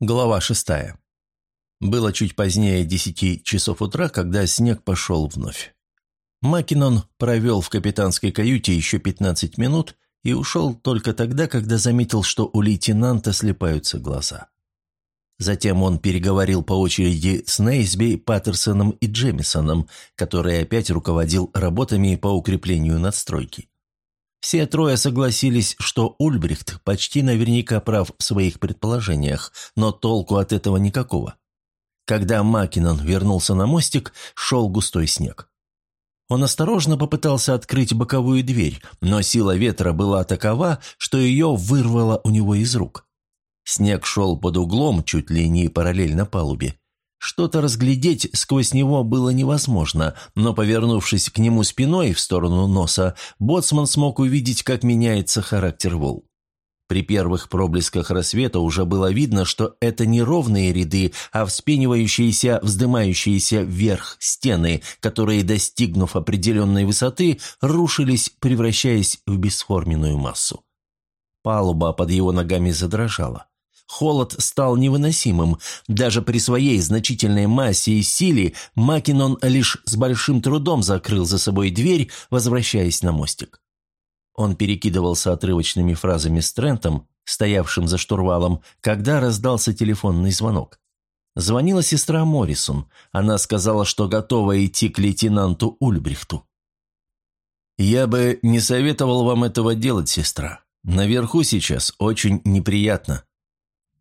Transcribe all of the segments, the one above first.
Глава шестая. Было чуть позднее десяти часов утра, когда снег пошел вновь. Макинон провел в капитанской каюте еще пятнадцать минут и ушел только тогда, когда заметил, что у лейтенанта слепаются глаза. Затем он переговорил по очереди с Нейсби, Паттерсоном и Джемисоном, который опять руководил работами по укреплению надстройки. Все трое согласились, что Ульбрихт почти наверняка прав в своих предположениях, но толку от этого никакого. Когда Макинон вернулся на мостик, шел густой снег. Он осторожно попытался открыть боковую дверь, но сила ветра была такова, что ее вырвало у него из рук. Снег шел под углом, чуть ли не параллельно палубе. Что-то разглядеть сквозь него было невозможно, но, повернувшись к нему спиной в сторону носа, боцман смог увидеть, как меняется характер волн. При первых проблесках рассвета уже было видно, что это не ровные ряды, а вспенивающиеся, вздымающиеся вверх стены, которые, достигнув определенной высоты, рушились, превращаясь в бесформенную массу. Палуба под его ногами задрожала. Холод стал невыносимым. Даже при своей значительной массе и силе Макинон лишь с большим трудом закрыл за собой дверь, возвращаясь на мостик. Он перекидывался отрывочными фразами с Трентом, стоявшим за штурвалом, когда раздался телефонный звонок. Звонила сестра Моррисон. Она сказала, что готова идти к лейтенанту Ульбрихту. «Я бы не советовал вам этого делать, сестра. Наверху сейчас очень неприятно»,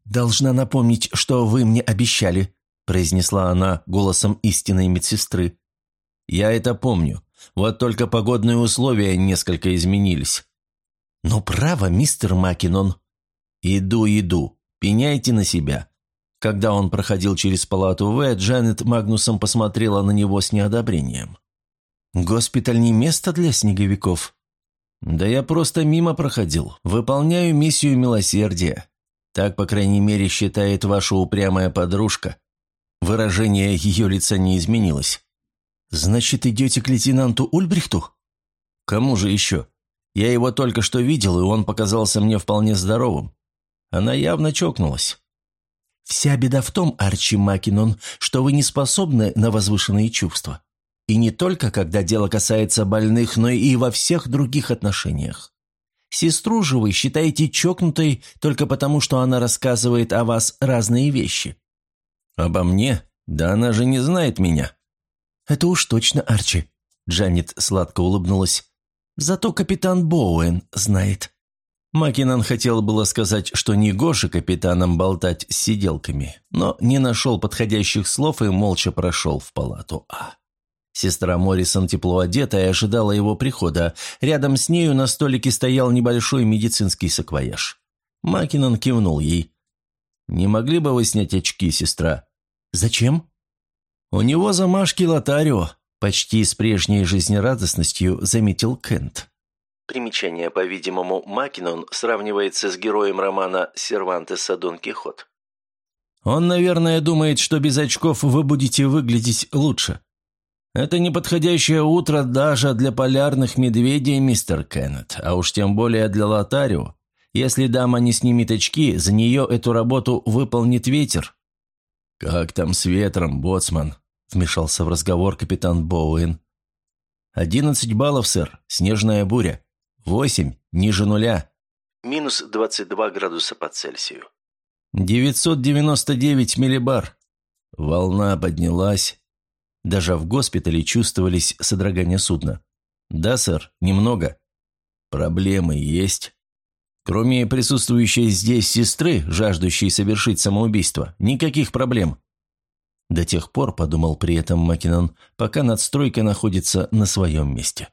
«Должна напомнить, что вы мне обещали», – произнесла она голосом истинной медсестры. «Я это помню. Вот только погодные условия несколько изменились». «Но право, мистер Макинон». «Иду, иду. Пеняйте на себя». Когда он проходил через палату В, Джанет Магнусом посмотрела на него с неодобрением. «Госпиталь не место для снеговиков». «Да я просто мимо проходил. Выполняю миссию милосердия. Так, по крайней мере, считает ваша упрямая подружка. Выражение ее лица не изменилось. «Значит, идете к лейтенанту Ульбрихту?» «Кому же еще? Я его только что видел, и он показался мне вполне здоровым. Она явно чокнулась». «Вся беда в том, Арчи Макинон, что вы не способны на возвышенные чувства. И не только, когда дело касается больных, но и во всех других отношениях. Сестру же вы считаете чокнутой только потому, что она рассказывает о вас разные вещи». «Обо мне? Да она же не знает меня». «Это уж точно, Арчи», — Джанет сладко улыбнулась. «Зато капитан Боуэн знает». Макинан хотел было сказать, что не гоже капитаном болтать с сиделками, но не нашел подходящих слов и молча прошел в палату А. Сестра Моррисон, тепло одетая, ожидала его прихода. Рядом с нею на столике стоял небольшой медицинский саквояж. Макинон кивнул ей. «Не могли бы вы снять очки, сестра?» «Зачем?» «У него замашки лотарио», – почти с прежней жизнерадостностью заметил Кент. Примечание, по-видимому, Макинон сравнивается с героем романа Сервантеса Дон Кихот. «Он, наверное, думает, что без очков вы будете выглядеть лучше». «Это неподходящее утро даже для полярных медведей, мистер Кеннет, а уж тем более для Лотарио. Если дама не снимет очки, за нее эту работу выполнит ветер». «Как там с ветром, боцман?» – вмешался в разговор капитан Боуэн. «Одиннадцать баллов, сэр. Снежная буря. Восемь. Ниже нуля. Минус двадцать два градуса по Цельсию. Девятьсот девяносто девять миллибар. Волна поднялась. Даже в госпитале чувствовались содрогания судна. «Да, сэр, немного. Проблемы есть. Кроме присутствующей здесь сестры, жаждущей совершить самоубийство, никаких проблем». До тех пор, подумал при этом Макинон, пока надстройка находится на своем месте.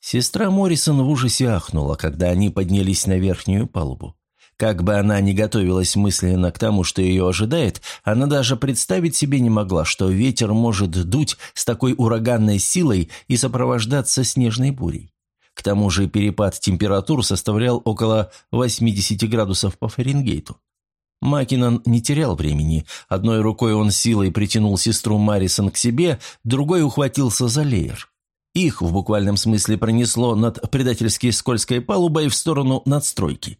Сестра Моррисон в ужасе ахнула, когда они поднялись на верхнюю палубу. Как бы она ни готовилась мысленно к тому, что ее ожидает, она даже представить себе не могла, что ветер может дуть с такой ураганной силой и сопровождаться снежной бурей. К тому же перепад температур составлял около 80 градусов по Фаренгейту. Макинон не терял времени. Одной рукой он силой притянул сестру Марисон к себе, другой ухватился за леер. Их в буквальном смысле пронесло над предательски скользкой палубой в сторону надстройки.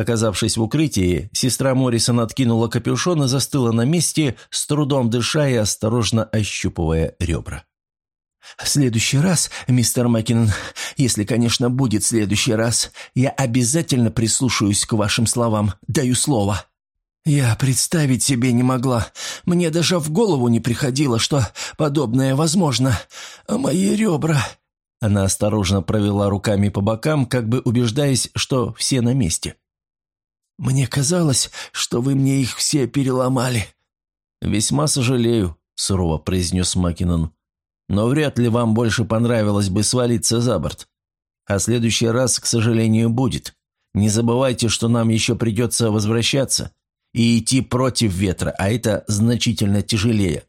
Оказавшись в укрытии, сестра Моррисон откинула капюшон и застыла на месте, с трудом дыша и осторожно ощупывая ребра. «В следующий раз, мистер Маккинон, если, конечно, будет следующий раз, я обязательно прислушаюсь к вашим словам, даю слово». «Я представить себе не могла. Мне даже в голову не приходило, что подобное возможно. Мои ребра...» Она осторожно провела руками по бокам, как бы убеждаясь, что все на месте. «Мне казалось, что вы мне их все переломали». «Весьма сожалею», — сурово произнес Макинон. «Но вряд ли вам больше понравилось бы свалиться за борт. А следующий раз, к сожалению, будет. Не забывайте, что нам еще придется возвращаться и идти против ветра, а это значительно тяжелее».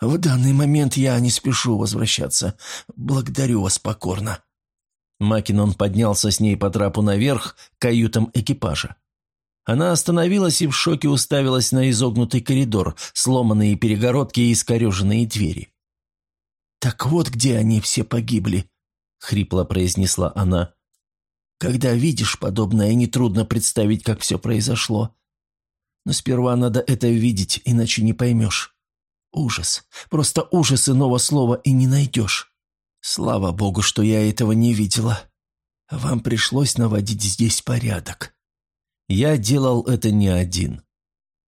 «В данный момент я не спешу возвращаться. Благодарю вас покорно». Макинон поднялся с ней по трапу наверх к каютам экипажа. Она остановилась и в шоке уставилась на изогнутый коридор, сломанные перегородки и искореженные двери. «Так вот где они все погибли», — хрипло произнесла она. «Когда видишь подобное, нетрудно представить, как все произошло. Но сперва надо это видеть, иначе не поймешь. Ужас, просто ужас иного слова и не найдешь. Слава богу, что я этого не видела. Вам пришлось наводить здесь порядок». Я делал это не один.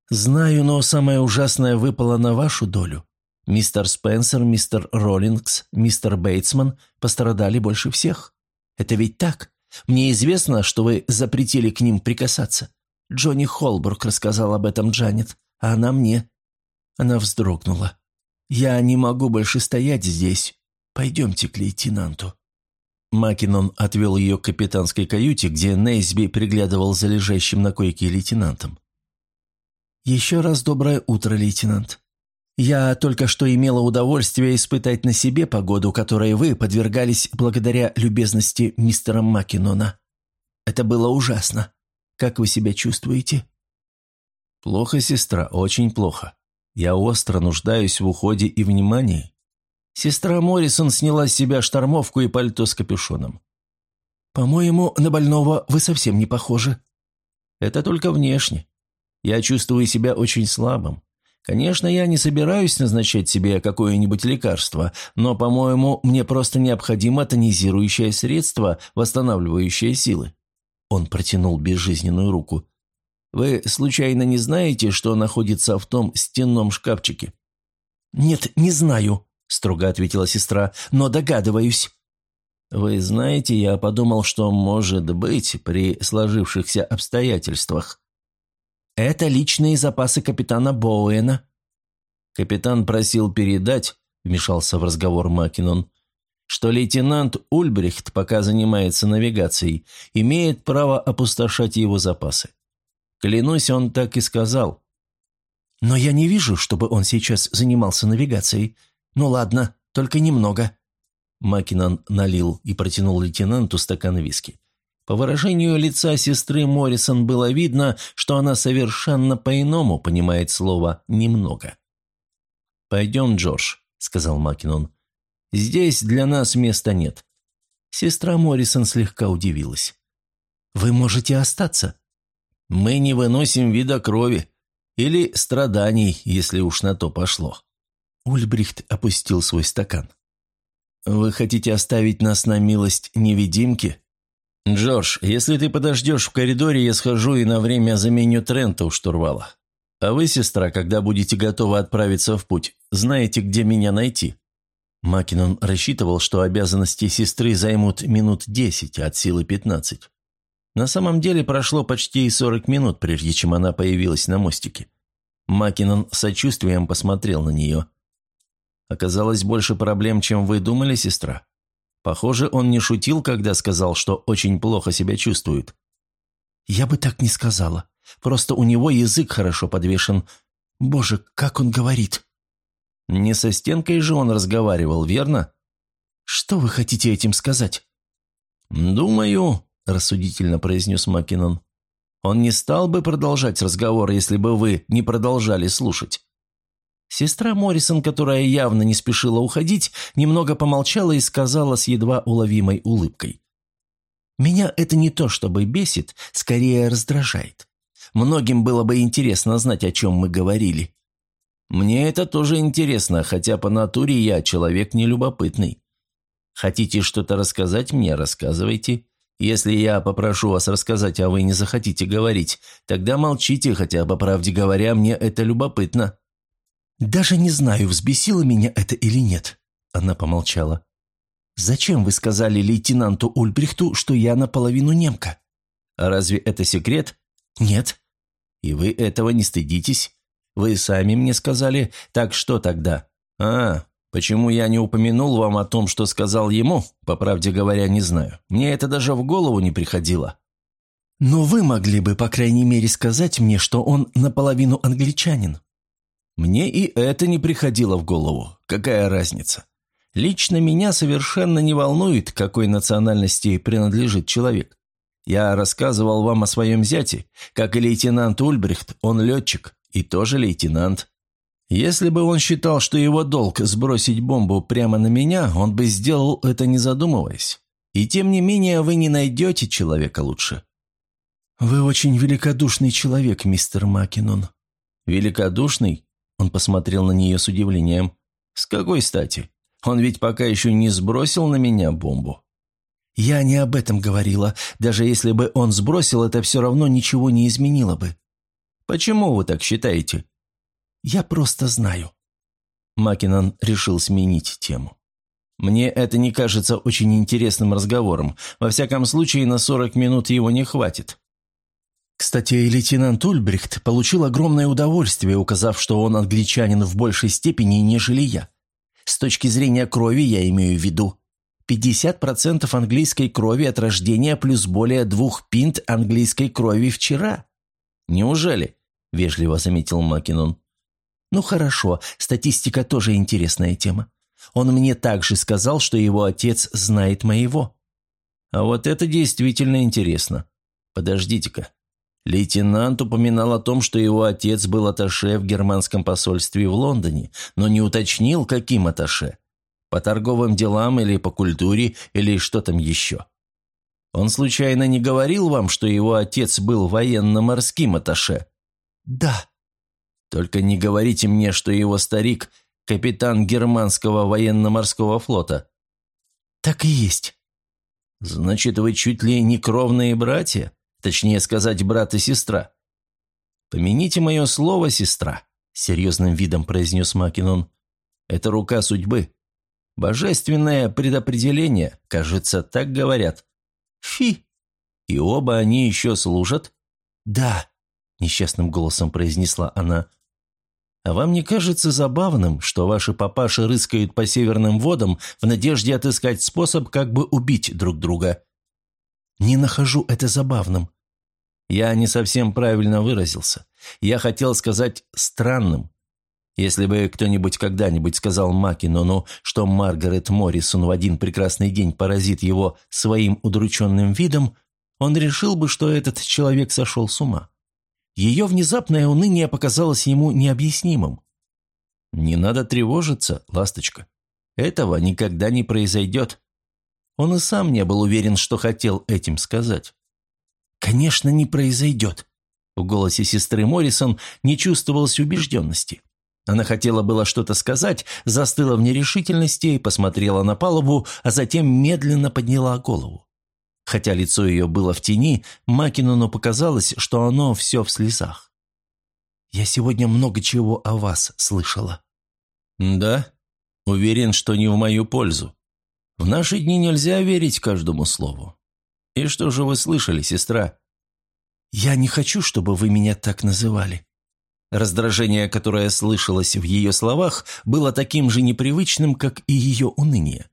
Знаю, но самое ужасное выпало на вашу долю. Мистер Спенсер, мистер Роллингс, мистер Бейтсман пострадали больше всех. Это ведь так? Мне известно, что вы запретили к ним прикасаться. Джонни Холбург рассказал об этом Джанет, а она мне. Она вздрогнула. «Я не могу больше стоять здесь. Пойдемте к лейтенанту». Макинон отвел ее к капитанской каюте, где Нейсби приглядывал за лежащим на койке лейтенантом. «Еще раз доброе утро, лейтенант. Я только что имела удовольствие испытать на себе погоду, которой вы подвергались благодаря любезности мистера Макинона. Это было ужасно. Как вы себя чувствуете?» «Плохо, сестра, очень плохо. Я остро нуждаюсь в уходе и внимании. Сестра Моррисон сняла с себя штормовку и пальто с капюшоном. «По-моему, на больного вы совсем не похожи». «Это только внешне. Я чувствую себя очень слабым. Конечно, я не собираюсь назначать себе какое-нибудь лекарство, но, по-моему, мне просто необходимо тонизирующее средство, восстанавливающее силы». Он протянул безжизненную руку. «Вы случайно не знаете, что находится в том стенном шкафчике?» «Нет, не знаю», строго ответила сестра, – «но догадываюсь». «Вы знаете, я подумал, что, может быть, при сложившихся обстоятельствах». «Это личные запасы капитана Боуэна». «Капитан просил передать», – вмешался в разговор Макинон, что лейтенант Ульбрихт, пока занимается навигацией, имеет право опустошать его запасы. Клянусь, он так и сказал. «Но я не вижу, чтобы он сейчас занимался навигацией. «Ну ладно, только немного». Макинан налил и протянул лейтенанту стакан виски. По выражению лица сестры Моррисон было видно, что она совершенно по-иному понимает слово «немного». «Пойдем, Джордж», — сказал Макинон. «Здесь для нас места нет». Сестра Моррисон слегка удивилась. «Вы можете остаться». «Мы не выносим вида крови. Или страданий, если уж на то пошло». Ульбрихт опустил свой стакан. «Вы хотите оставить нас на милость невидимки?» «Джордж, если ты подождешь в коридоре, я схожу и на время заменю Трента у штурвала. А вы, сестра, когда будете готовы отправиться в путь, знаете, где меня найти?» Макинон рассчитывал, что обязанности сестры займут минут десять, от силы пятнадцать. На самом деле прошло почти сорок минут, прежде чем она появилась на мостике. Макинон сочувствием посмотрел на нее. Оказалось больше проблем, чем вы думали, сестра. Похоже, он не шутил, когда сказал, что очень плохо себя чувствует. Я бы так не сказала. Просто у него язык хорошо подвешен. Боже, как он говорит. Не со стенкой же он разговаривал, верно? Что вы хотите этим сказать? Думаю, рассудительно произнес Маккинон. Он не стал бы продолжать разговор, если бы вы не продолжали слушать. Сестра Моррисон, которая явно не спешила уходить, немного помолчала и сказала с едва уловимой улыбкой. Меня это не то чтобы бесит, скорее раздражает. Многим было бы интересно знать, о чем мы говорили. Мне это тоже интересно, хотя по натуре я человек нелюбопытный. Хотите что-то рассказать мне, рассказывайте. Если я попрошу вас рассказать, а вы не захотите говорить, тогда молчите, хотя, по правде говоря, мне это любопытно». «Даже не знаю, взбесило меня это или нет», — она помолчала. «Зачем вы сказали лейтенанту Ульбрихту, что я наполовину немка?» «А разве это секрет?» «Нет». «И вы этого не стыдитесь? Вы сами мне сказали, так что тогда?» «А, почему я не упомянул вам о том, что сказал ему, по правде говоря, не знаю. Мне это даже в голову не приходило». «Но вы могли бы, по крайней мере, сказать мне, что он наполовину англичанин». «Мне и это не приходило в голову. Какая разница?» Лично меня совершенно не волнует, какой национальности принадлежит человек. Я рассказывал вам о своем зяте. Как и лейтенант Ульбрихт, он летчик и тоже лейтенант. Если бы он считал, что его долг сбросить бомбу прямо на меня, он бы сделал это не задумываясь. И тем не менее вы не найдете человека лучше. «Вы очень великодушный человек, мистер Макинон». «Великодушный?» Он посмотрел на нее с удивлением. «С какой стати? Он ведь пока еще не сбросил на меня бомбу». «Я не об этом говорила. Даже если бы он сбросил, это все равно ничего не изменило бы». «Почему вы так считаете?» «Я просто знаю». Макинон решил сменить тему. «Мне это не кажется очень интересным разговором. Во всяком случае, на 40 минут его не хватит». Кстати, лейтенант Ульбрихт получил огромное удовольствие, указав, что он англичанин в большей степени, нежели я. С точки зрения крови я имею в виду. 50% английской крови от рождения плюс более двух пинт английской крови вчера. Неужели? Вежливо заметил Макинон. Ну хорошо, статистика тоже интересная тема. Он мне также сказал, что его отец знает моего. А вот это действительно интересно. Подождите-ка. Лейтенант упоминал о том, что его отец был аташе в германском посольстве в Лондоне, но не уточнил, каким аташе. По торговым делам или по культуре, или что там еще. Он случайно не говорил вам, что его отец был военно-морским аташе? Да. Только не говорите мне, что его старик – капитан германского военно-морского флота. Так и есть. Значит, вы чуть ли не кровные братья? Точнее сказать, брат и сестра. «Помяните мое слово, сестра», — серьезным видом произнес Макинон. «Это рука судьбы. Божественное предопределение, кажется, так говорят. Фи! И оба они еще служат?» «Да», — несчастным голосом произнесла она. «А вам не кажется забавным, что ваши папаши рыскают по северным водам в надежде отыскать способ, как бы убить друг друга?» «Не нахожу это забавным». Я не совсем правильно выразился. Я хотел сказать «странным». Если бы кто-нибудь когда-нибудь сказал Макинону, что Маргарет Моррисон в один прекрасный день поразит его своим удрученным видом, он решил бы, что этот человек сошел с ума. Ее внезапное уныние показалось ему необъяснимым. «Не надо тревожиться, ласточка. Этого никогда не произойдет». Он и сам не был уверен, что хотел этим сказать. «Конечно, не произойдет». В голосе сестры Моррисон не чувствовалось убежденности. Она хотела было что-то сказать, застыла в нерешительности и посмотрела на палубу, а затем медленно подняла голову. Хотя лицо ее было в тени, Макинону показалось, что оно все в слезах. «Я сегодня много чего о вас слышала». «Да? Уверен, что не в мою пользу. В наши дни нельзя верить каждому слову. И что же вы слышали, сестра?» «Я не хочу, чтобы вы меня так называли». Раздражение, которое слышалось в ее словах, было таким же непривычным, как и ее уныние.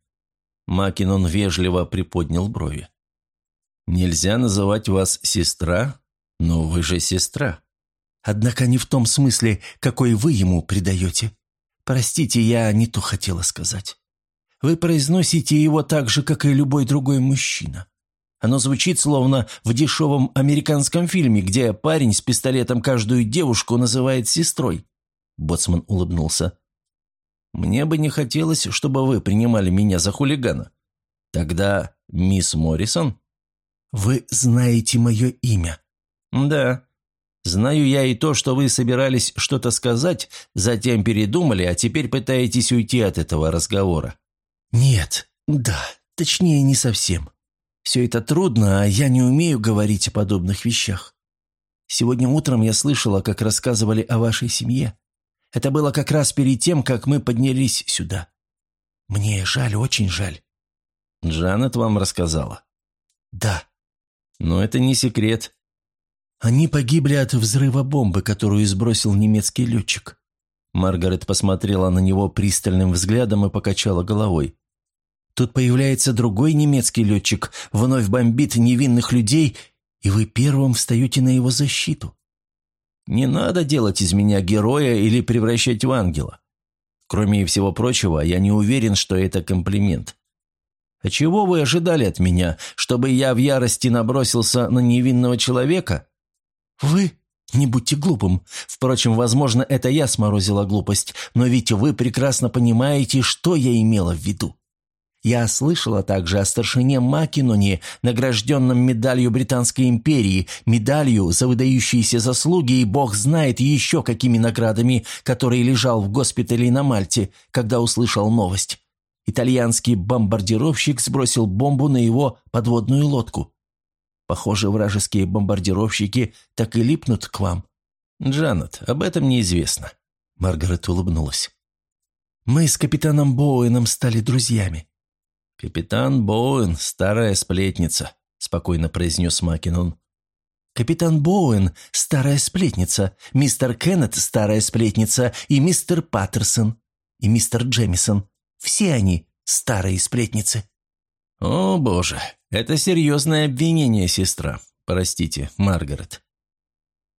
Макинон вежливо приподнял брови. «Нельзя называть вас сестра, но вы же сестра». «Однако не в том смысле, какой вы ему придаете. Простите, я не то хотела сказать. Вы произносите его так же, как и любой другой мужчина. Оно звучит словно в дешевом американском фильме, где парень с пистолетом каждую девушку называет сестрой. Боцман улыбнулся. «Мне бы не хотелось, чтобы вы принимали меня за хулигана. Тогда мисс Моррисон?» «Вы знаете мое имя?» «Да. Знаю я и то, что вы собирались что-то сказать, затем передумали, а теперь пытаетесь уйти от этого разговора». «Нет, да, точнее, не совсем. Все это трудно, а я не умею говорить о подобных вещах. Сегодня утром я слышала, как рассказывали о вашей семье. Это было как раз перед тем, как мы поднялись сюда. Мне жаль, очень жаль». «Джанет вам рассказала?» «Да». «Но это не секрет». «Они погибли от взрыва бомбы, которую сбросил немецкий летчик». Маргарет посмотрела на него пристальным взглядом и покачала головой. «Тут появляется другой немецкий летчик, вновь бомбит невинных людей, и вы первым встаете на его защиту. Не надо делать из меня героя или превращать в ангела. Кроме всего прочего, я не уверен, что это комплимент. А чего вы ожидали от меня, чтобы я в ярости набросился на невинного человека? Вы? Не будьте глупым. Впрочем, возможно, это я сморозила глупость, но ведь вы прекрасно понимаете, что я имела в виду. Я слышала также о старшине Макиноне, награжденном медалью Британской империи, медалью за выдающиеся заслуги и бог знает еще какими наградами, который лежал в госпитале на Мальте, когда услышал новость. Итальянский бомбардировщик сбросил бомбу на его подводную лодку. Похоже, вражеские бомбардировщики так и липнут к вам. Джанет, об этом неизвестно. Маргарет улыбнулась. Мы с капитаном Боуэном стали друзьями. «Капитан Боуэн – старая сплетница», – спокойно произнес Макинон. «Капитан Боуэн – старая сплетница, мистер Кеннет – старая сплетница, и мистер Паттерсон, и мистер Джемисон. Все они – старые сплетницы». «О, боже, это серьезное обвинение, сестра. Простите, Маргарет».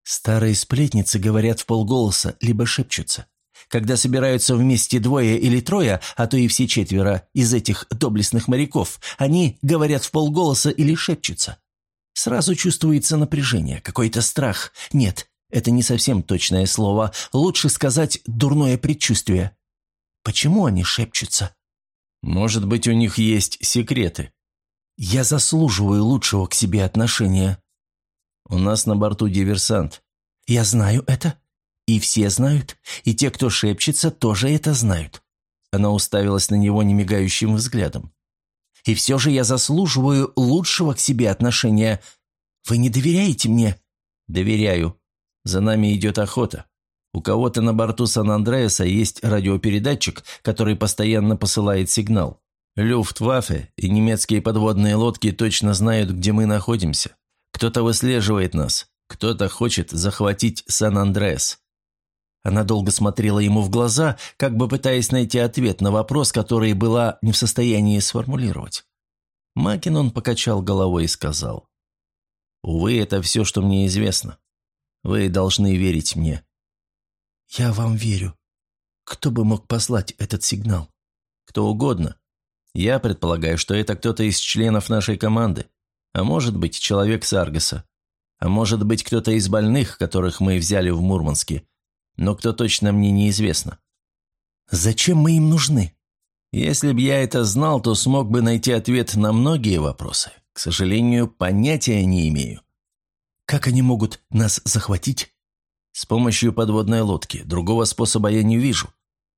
Старые сплетницы говорят в полголоса, либо шепчутся. Когда собираются вместе двое или трое, а то и все четверо из этих доблестных моряков, они говорят в полголоса или шепчутся. Сразу чувствуется напряжение, какой-то страх. Нет, это не совсем точное слово. Лучше сказать «дурное предчувствие». Почему они шепчутся? Может быть, у них есть секреты. Я заслуживаю лучшего к себе отношения. У нас на борту диверсант. Я знаю это. И все знают, и те, кто шепчется, тоже это знают. Она уставилась на него немигающим взглядом. И все же я заслуживаю лучшего к себе отношения. Вы не доверяете мне? Доверяю. За нами идет охота. У кого-то на борту Сан-Андреаса есть радиопередатчик, который постоянно посылает сигнал. Люфтваффе и немецкие подводные лодки точно знают, где мы находимся. Кто-то выслеживает нас, кто-то хочет захватить Сан-Андреас. Она долго смотрела ему в глаза, как бы пытаясь найти ответ на вопрос, который была не в состоянии сформулировать. Макинон покачал головой и сказал. «Увы, это все, что мне известно. Вы должны верить мне». «Я вам верю. Кто бы мог послать этот сигнал?» «Кто угодно. Я предполагаю, что это кто-то из членов нашей команды. А может быть, человек с Аргоса. А может быть, кто-то из больных, которых мы взяли в Мурманске но кто точно мне неизвестно. Зачем мы им нужны? Если б я это знал, то смог бы найти ответ на многие вопросы. К сожалению, понятия не имею. Как они могут нас захватить? С помощью подводной лодки. Другого способа я не вижу.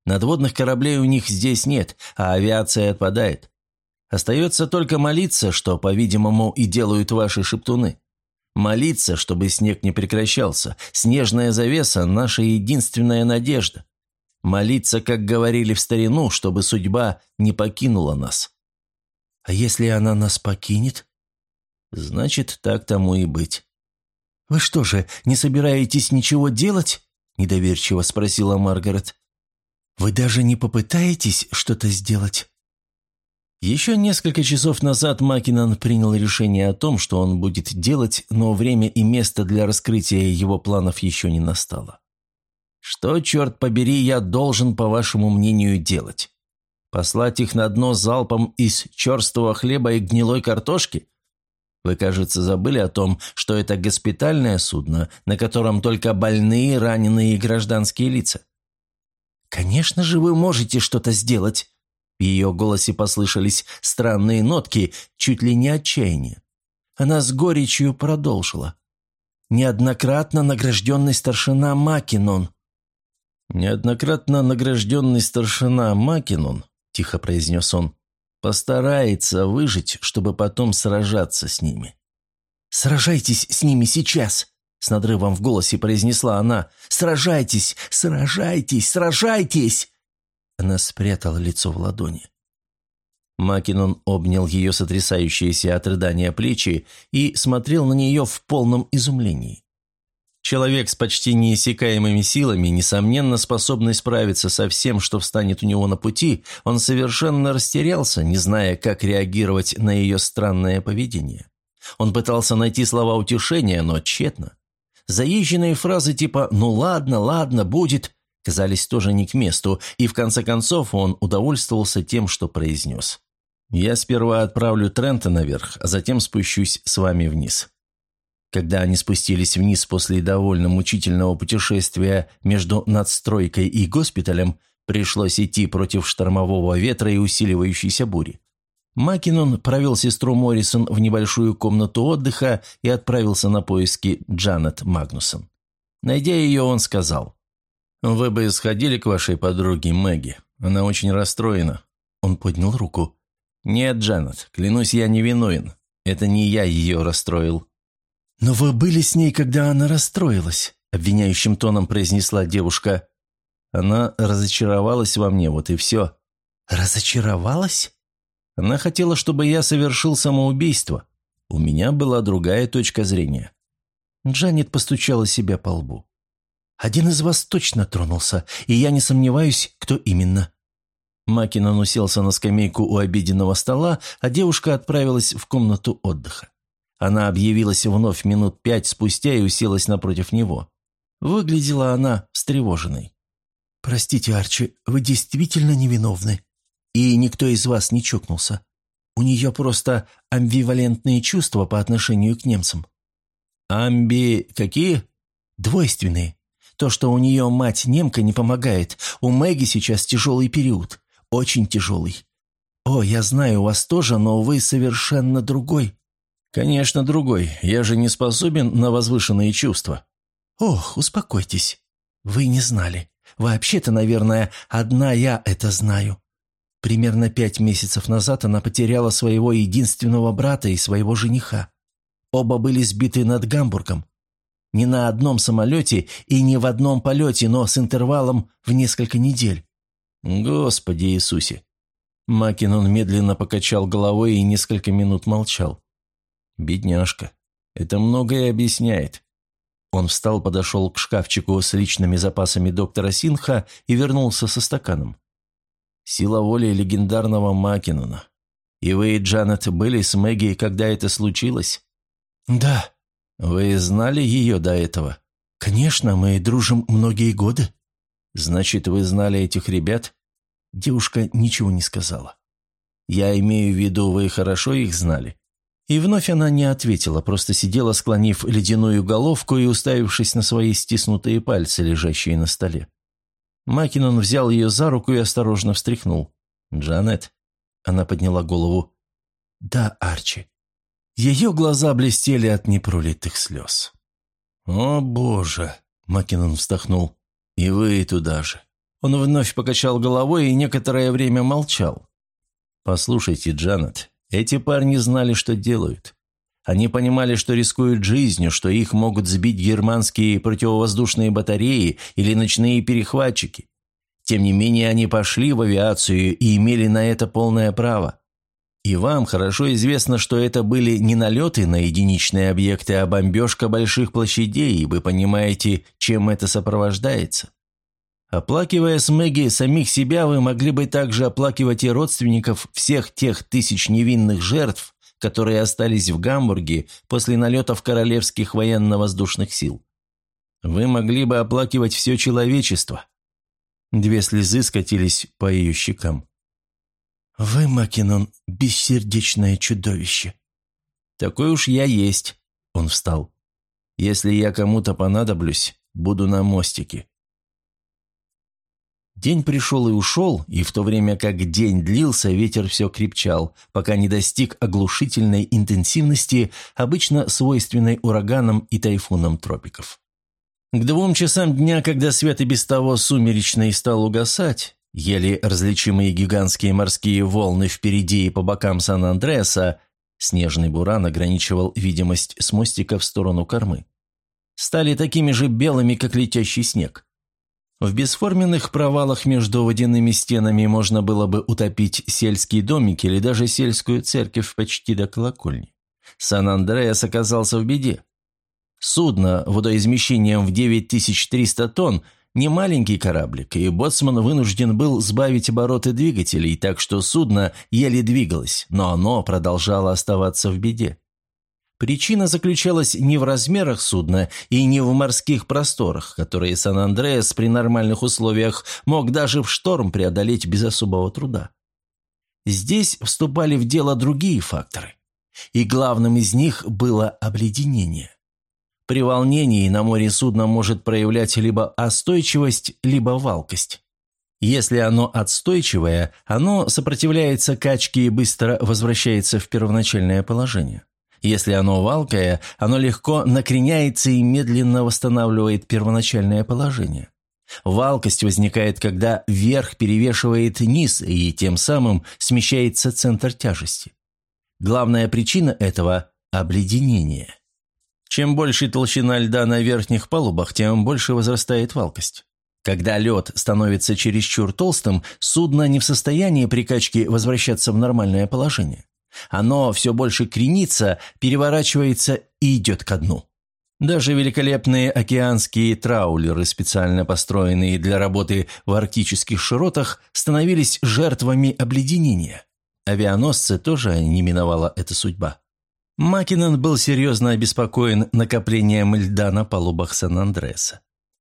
Надводных кораблей у них здесь нет, а авиация отпадает. Остается только молиться, что, по-видимому, и делают ваши шептуны. Молиться, чтобы снег не прекращался. Снежная завеса – наша единственная надежда. Молиться, как говорили в старину, чтобы судьба не покинула нас. А если она нас покинет? Значит, так тому и быть. «Вы что же, не собираетесь ничего делать?» – недоверчиво спросила Маргарет. «Вы даже не попытаетесь что-то сделать?» Еще несколько часов назад Макинан принял решение о том, что он будет делать, но время и место для раскрытия его планов еще не настало. Что, черт побери, я должен, по вашему мнению, делать? Послать их на дно залпом из черстого хлеба и гнилой картошки? Вы, кажется, забыли о том, что это госпитальное судно, на котором только больные, раненые и гражданские лица. «Конечно же вы можете что-то сделать», ее голосе послышались странные нотки, чуть ли не отчаяние. Она с горечью продолжила. «Неоднократно награжденный старшина Макинон». «Неоднократно награжденный старшина Макинон», — тихо произнес он, — «постарается выжить, чтобы потом сражаться с ними». «Сражайтесь с ними сейчас!» — с надрывом в голосе произнесла она. «Сражайтесь! Сражайтесь! Сражайтесь!» Она спрятала лицо в ладони. Макинон обнял ее сотрясающиеся от рыдания плечи и смотрел на нее в полном изумлении. Человек с почти неиссякаемыми силами, несомненно способный справиться со всем, что встанет у него на пути, он совершенно растерялся, не зная, как реагировать на ее странное поведение. Он пытался найти слова утешения, но тщетно. Заезженные фразы типа «ну ладно, ладно, будет» казались тоже не к месту, и в конце концов он удовольствовался тем, что произнес. «Я сперва отправлю Трента наверх, а затем спущусь с вами вниз». Когда они спустились вниз после довольно мучительного путешествия между надстройкой и госпиталем, пришлось идти против штормового ветра и усиливающейся бури. Макинон провел сестру Моррисон в небольшую комнату отдыха и отправился на поиски Джанет Магнусон. Найдя ее, он сказал, «Вы бы сходили к вашей подруге Мэгги. Она очень расстроена». Он поднял руку. «Нет, Джанет, клянусь, я не виновен. Это не я ее расстроил». «Но вы были с ней, когда она расстроилась», — обвиняющим тоном произнесла девушка. «Она разочаровалась во мне, вот и все». «Разочаровалась?» Она хотела, чтобы я совершил самоубийство. У меня была другая точка зрения». Джанет постучала себя по лбу. Один из вас точно тронулся, и я не сомневаюсь, кто именно». Макинон уселся на скамейку у обеденного стола, а девушка отправилась в комнату отдыха. Она объявилась вновь минут пять спустя и уселась напротив него. Выглядела она встревоженной. «Простите, Арчи, вы действительно невиновны. И никто из вас не чокнулся. У нее просто амбивалентные чувства по отношению к немцам». «Амби... какие?» «Двойственные. То, что у нее мать немка, не помогает. У Мэгги сейчас тяжелый период. Очень тяжелый. О, я знаю, у вас тоже, но вы совершенно другой». «Конечно, другой. Я же не способен на возвышенные чувства». «Ох, успокойтесь. Вы не знали. Вообще-то, наверное, одна я это знаю. Примерно пять месяцев назад она потеряла своего единственного брата и своего жениха. Оба были сбиты над Гамбургом. Не на одном самолете и не в одном полете, но с интервалом в несколько недель. Господи Иисусе! Макинон медленно покачал головой и несколько минут молчал. Бедняжка. Это многое объясняет. Он встал, подошел к шкафчику с личными запасами доктора Синха и вернулся со стаканом. Сила воли легендарного Макинона. И вы, Джанет, были с Мэгги, когда это случилось? Да, «Вы знали ее до этого?» «Конечно, мы дружим многие годы». «Значит, вы знали этих ребят?» Девушка ничего не сказала. «Я имею в виду, вы хорошо их знали?» И вновь она не ответила, просто сидела, склонив ледяную головку и уставившись на свои стиснутые пальцы, лежащие на столе. Макинон взял ее за руку и осторожно встряхнул. «Джанет?» Она подняла голову. «Да, Арчи». Ее глаза блестели от непролитых слез. «О, Боже!» – Макинон вздохнул. «И вы туда же». Он вновь покачал головой и некоторое время молчал. «Послушайте, Джанет, эти парни знали, что делают. Они понимали, что рискуют жизнью, что их могут сбить германские противовоздушные батареи или ночные перехватчики. Тем не менее, они пошли в авиацию и имели на это полное право. И вам хорошо известно, что это были не налеты на единичные объекты, а бомбежка больших площадей, и вы понимаете, чем это сопровождается. Оплакивая с Мэгги самих себя, вы могли бы также оплакивать и родственников всех тех тысяч невинных жертв, которые остались в Гамбурге после налетов королевских военно-воздушных сил. Вы могли бы оплакивать все человечество. Две слезы скатились по ее щекам. «Вы, Макинон, бессердечное чудовище». «Такой уж я есть», — он встал. «Если я кому-то понадоблюсь, буду на мостике». День пришел и ушел, и в то время как день длился, ветер все крепчал, пока не достиг оглушительной интенсивности, обычно свойственной ураганам и тайфунам тропиков. К двум часам дня, когда свет и без того сумеречный стал угасать, еле различимые гигантские морские волны впереди и по бокам Сан-Андреаса, снежный буран ограничивал видимость с мостика в сторону кормы, стали такими же белыми, как летящий снег. В бесформенных провалах между водяными стенами можно было бы утопить сельский домик или даже сельскую церковь почти до колокольни. Сан-Андреас оказался в беде. Судно водоизмещением в 9300 тонн – не маленький кораблик, и боцман вынужден был сбавить обороты двигателей, так что судно еле двигалось, но оно продолжало оставаться в беде. Причина заключалась не в размерах судна и не в морских просторах, которые Сан-Андреас при нормальных условиях мог даже в шторм преодолеть без особого труда. Здесь вступали в дело другие факторы, и главным из них было обледенение. При волнении на море судно может проявлять либо остойчивость, либо валкость. Если оно отстойчивое, оно сопротивляется качке и быстро возвращается в первоначальное положение. Если оно валкое, оно легко накреняется и медленно восстанавливает первоначальное положение. Валкость возникает, когда верх перевешивает низ и тем самым смещается центр тяжести. Главная причина этого – обледенение. Чем больше толщина льда на верхних палубах, тем больше возрастает валкость. Когда лед становится чересчур толстым, судно не в состоянии при качке возвращаться в нормальное положение. Оно все больше кренится, переворачивается и идет ко дну. Даже великолепные океанские траулеры, специально построенные для работы в арктических широтах, становились жертвами обледенения. Авианосцы тоже не миновала эта судьба. Маккинон был серьезно обеспокоен накоплением льда на палубах Сан-Андреаса.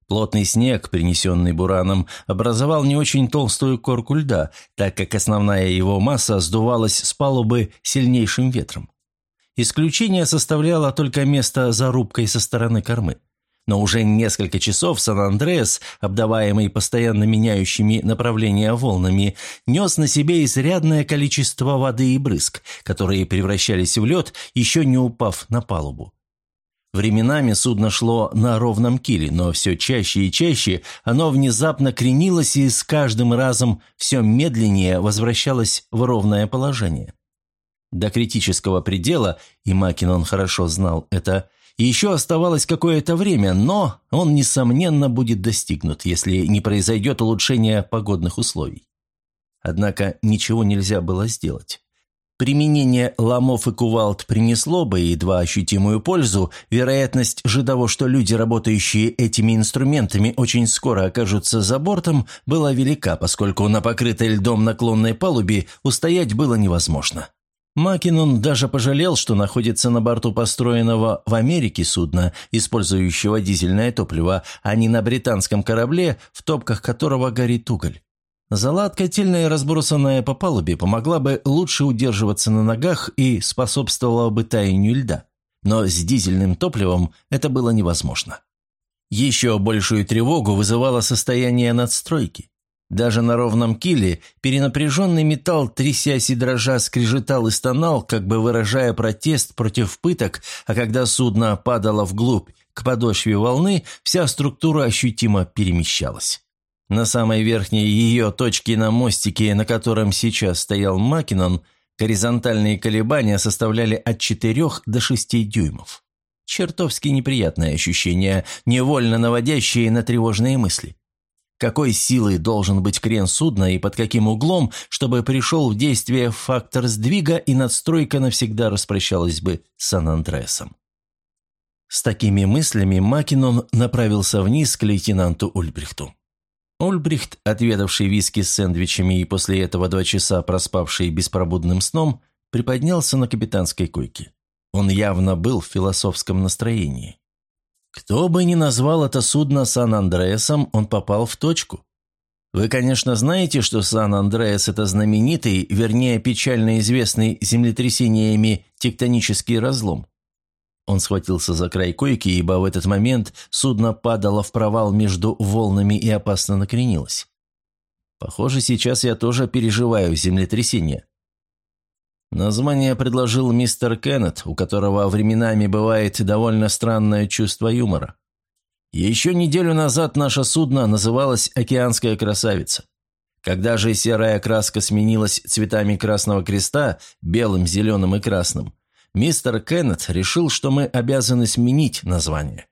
Плотный снег, принесенный бураном, образовал не очень толстую корку льда, так как основная его масса сдувалась с палубы сильнейшим ветром. Исключение составляло только место за рубкой со стороны кормы. Но уже несколько часов Сан-Андреас, обдаваемый постоянно меняющими направления волнами, нес на себе изрядное количество воды и брызг, которые превращались в лед, еще не упав на палубу. Временами судно шло на ровном киле, но все чаще и чаще оно внезапно кренилось и с каждым разом все медленнее возвращалось в ровное положение. До критического предела, и Макинон хорошо знал это, еще оставалось какое-то время, но он, несомненно, будет достигнут, если не произойдет улучшение погодных условий. Однако ничего нельзя было сделать. Применение ломов и кувалд принесло бы едва ощутимую пользу, вероятность же того, что люди, работающие этими инструментами, очень скоро окажутся за бортом, была велика, поскольку на покрытой льдом наклонной палубе устоять было невозможно. Макинон даже пожалел, что находится на борту построенного в Америке судна, использующего дизельное топливо, а не на британском корабле, в топках которого горит уголь. Заладка, тельная разбросанная по палубе, помогла бы лучше удерживаться на ногах и способствовала бы таянию льда. Но с дизельным топливом это было невозможно. Еще большую тревогу вызывало состояние надстройки. Даже на ровном киле перенапряженный металл, трясясь и дрожа, скрежетал и стонал, как бы выражая протест против пыток, а когда судно падало вглубь к подошве волны, вся структура ощутимо перемещалась. На самой верхней ее точке на мостике, на котором сейчас стоял Макинон, горизонтальные колебания составляли от 4 до 6 дюймов. Чертовски неприятное ощущение, невольно наводящее на тревожные мысли. Какой силой должен быть крен судна и под каким углом, чтобы пришел в действие фактор сдвига и надстройка навсегда распрощалась бы с Сан-Андресом? С такими мыслями Макинон направился вниз к лейтенанту Ульбрихту. Ольбрихт, отведавший виски с сэндвичами и после этого два часа проспавший беспробудным сном, приподнялся на капитанской койке. Он явно был в философском настроении. Кто бы ни назвал это судно Сан-Андреасом, он попал в точку. Вы, конечно, знаете, что Сан-Андреас – это знаменитый, вернее, печально известный землетрясениями тектонический разлом. Он схватился за край койки, ибо в этот момент судно падало в провал между волнами и опасно накренилось. Похоже, сейчас я тоже переживаю землетрясение. Название предложил мистер Кеннет, у которого временами бывает довольно странное чувство юмора. Еще неделю назад наше судно называлось «Океанская красавица». Когда же серая краска сменилась цветами Красного Креста, белым, зеленым и красным, мистер Кеннет решил, что мы обязаны сменить название.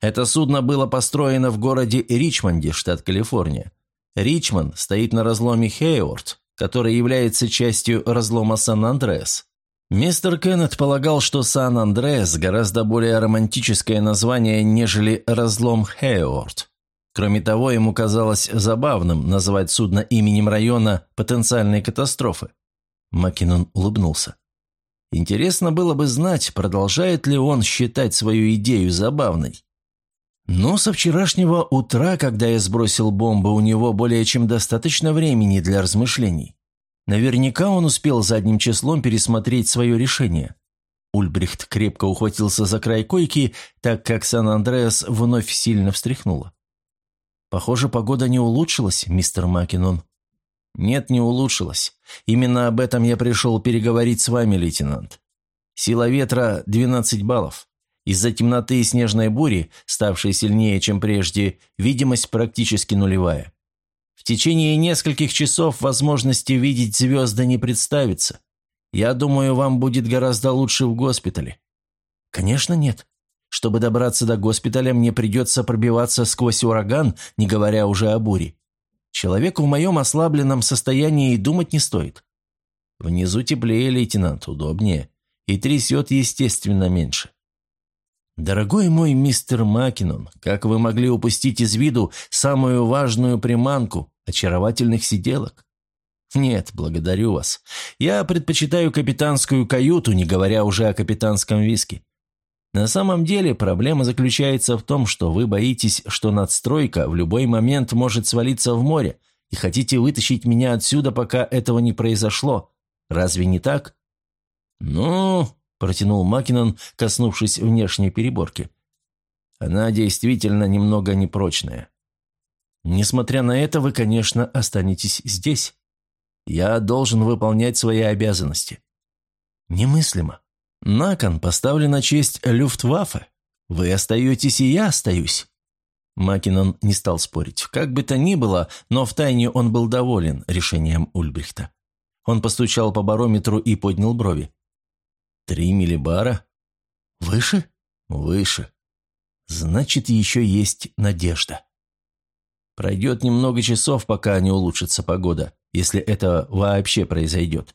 Это судно было построено в городе Ричмонде, штат Калифорния. Ричмонд стоит на разломе Хейворд, который является частью разлома Сан-Андреас. Мистер Кеннет полагал, что Сан-Андреас гораздо более романтическое название, нежели разлом Хейворд. Кроме того, ему казалось забавным называть судно именем района потенциальной катастрофы. Маккинон улыбнулся. Интересно было бы знать, продолжает ли он считать свою идею забавной. Но со вчерашнего утра, когда я сбросил бомбу, у него более чем достаточно времени для размышлений. Наверняка он успел задним числом пересмотреть свое решение. Ульбрихт крепко ухватился за край койки, так как Сан-Андреас вновь сильно встряхнуло. «Похоже, погода не улучшилась, мистер Макинон». «Нет, не улучшилась. Именно об этом я пришел переговорить с вами, лейтенант. Сила ветра – 12 баллов. Из-за темноты и снежной бури, ставшей сильнее, чем прежде, видимость практически нулевая. В течение нескольких часов возможности видеть звезды не представится. Я думаю, вам будет гораздо лучше в госпитале». «Конечно нет. Чтобы добраться до госпиталя, мне придется пробиваться сквозь ураган, не говоря уже о буре. Человеку в моем ослабленном состоянии и думать не стоит. Внизу теплее, лейтенант, удобнее. И трясет, естественно, меньше. «Дорогой мой мистер Макинон, как вы могли упустить из виду самую важную приманку очаровательных сиделок?» «Нет, благодарю вас. Я предпочитаю капитанскую каюту, не говоря уже о капитанском виске. На самом деле проблема заключается в том, что вы боитесь, что надстройка в любой момент может свалиться в море, и хотите вытащить меня отсюда, пока этого не произошло. Разве не так?» «Ну, протянул Макинон, коснувшись внешней переборки. «Она действительно немного непрочная. Несмотря на это, вы, конечно, останетесь здесь. Я должен выполнять свои обязанности». «Немыслимо. На кон поставлена честь Люфтваффе. Вы остаетесь, и я остаюсь». Макинон не стал спорить. Как бы то ни было, но втайне он был доволен решением Ульбрихта. Он постучал по барометру и поднял брови. Три миллибара? Выше? Выше. Значит, еще есть надежда. Пройдет немного часов, пока не улучшится погода, если это вообще произойдет.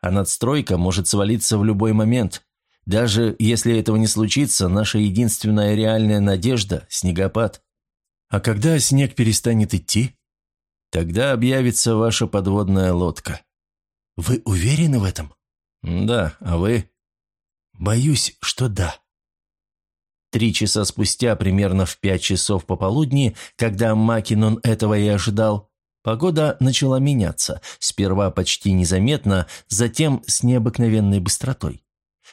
А надстройка может свалиться в любой момент. Даже если этого не случится, наша единственная реальная надежда – снегопад. А когда снег перестанет идти? Тогда объявится ваша подводная лодка. Вы уверены в этом? Да, а вы? Боюсь, что да. Три часа спустя, примерно в пять часов пополудни, когда Макинон этого и ожидал, погода начала меняться, сперва почти незаметно, затем с необыкновенной быстротой.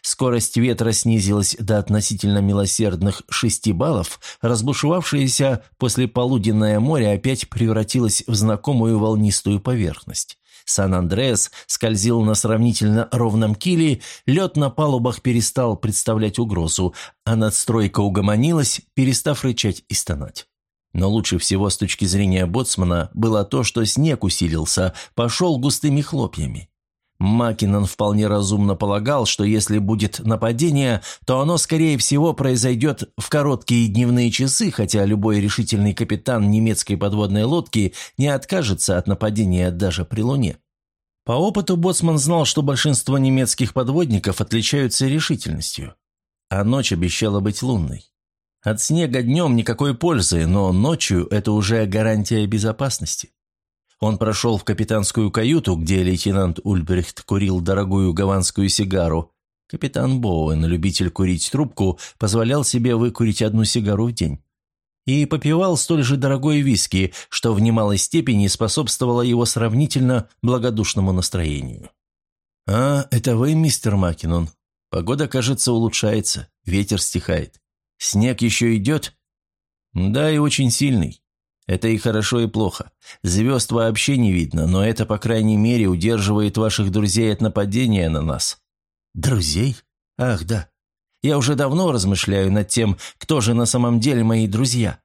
Скорость ветра снизилась до относительно милосердных шести баллов, разбушевавшееся после полуденное море опять превратилось в знакомую волнистую поверхность. Сан-Андреас скользил на сравнительно ровном киле, лед на палубах перестал представлять угрозу, а надстройка угомонилась, перестав рычать и стонать. Но лучше всего с точки зрения боцмана было то, что снег усилился, пошел густыми хлопьями. Макинон вполне разумно полагал, что если будет нападение, то оно, скорее всего, произойдет в короткие дневные часы, хотя любой решительный капитан немецкой подводной лодки не откажется от нападения даже при Луне. По опыту Боцман знал, что большинство немецких подводников отличаются решительностью, а ночь обещала быть лунной. От снега днем никакой пользы, но ночью это уже гарантия безопасности. Он прошел в капитанскую каюту, где лейтенант Ульбрихт курил дорогую гаванскую сигару. Капитан Боуэн, любитель курить трубку, позволял себе выкурить одну сигару в день. И попивал столь же дорогой виски, что в немалой степени способствовало его сравнительно благодушному настроению. «А, это вы, мистер Макинон? Погода, кажется, улучшается, ветер стихает. Снег еще идет?» «Да, и очень сильный. Это и хорошо, и плохо. Звезд вообще не видно, но это, по крайней мере, удерживает ваших друзей от нападения на нас». «Друзей? Ах, да. Я уже давно размышляю над тем, кто же на самом деле мои друзья».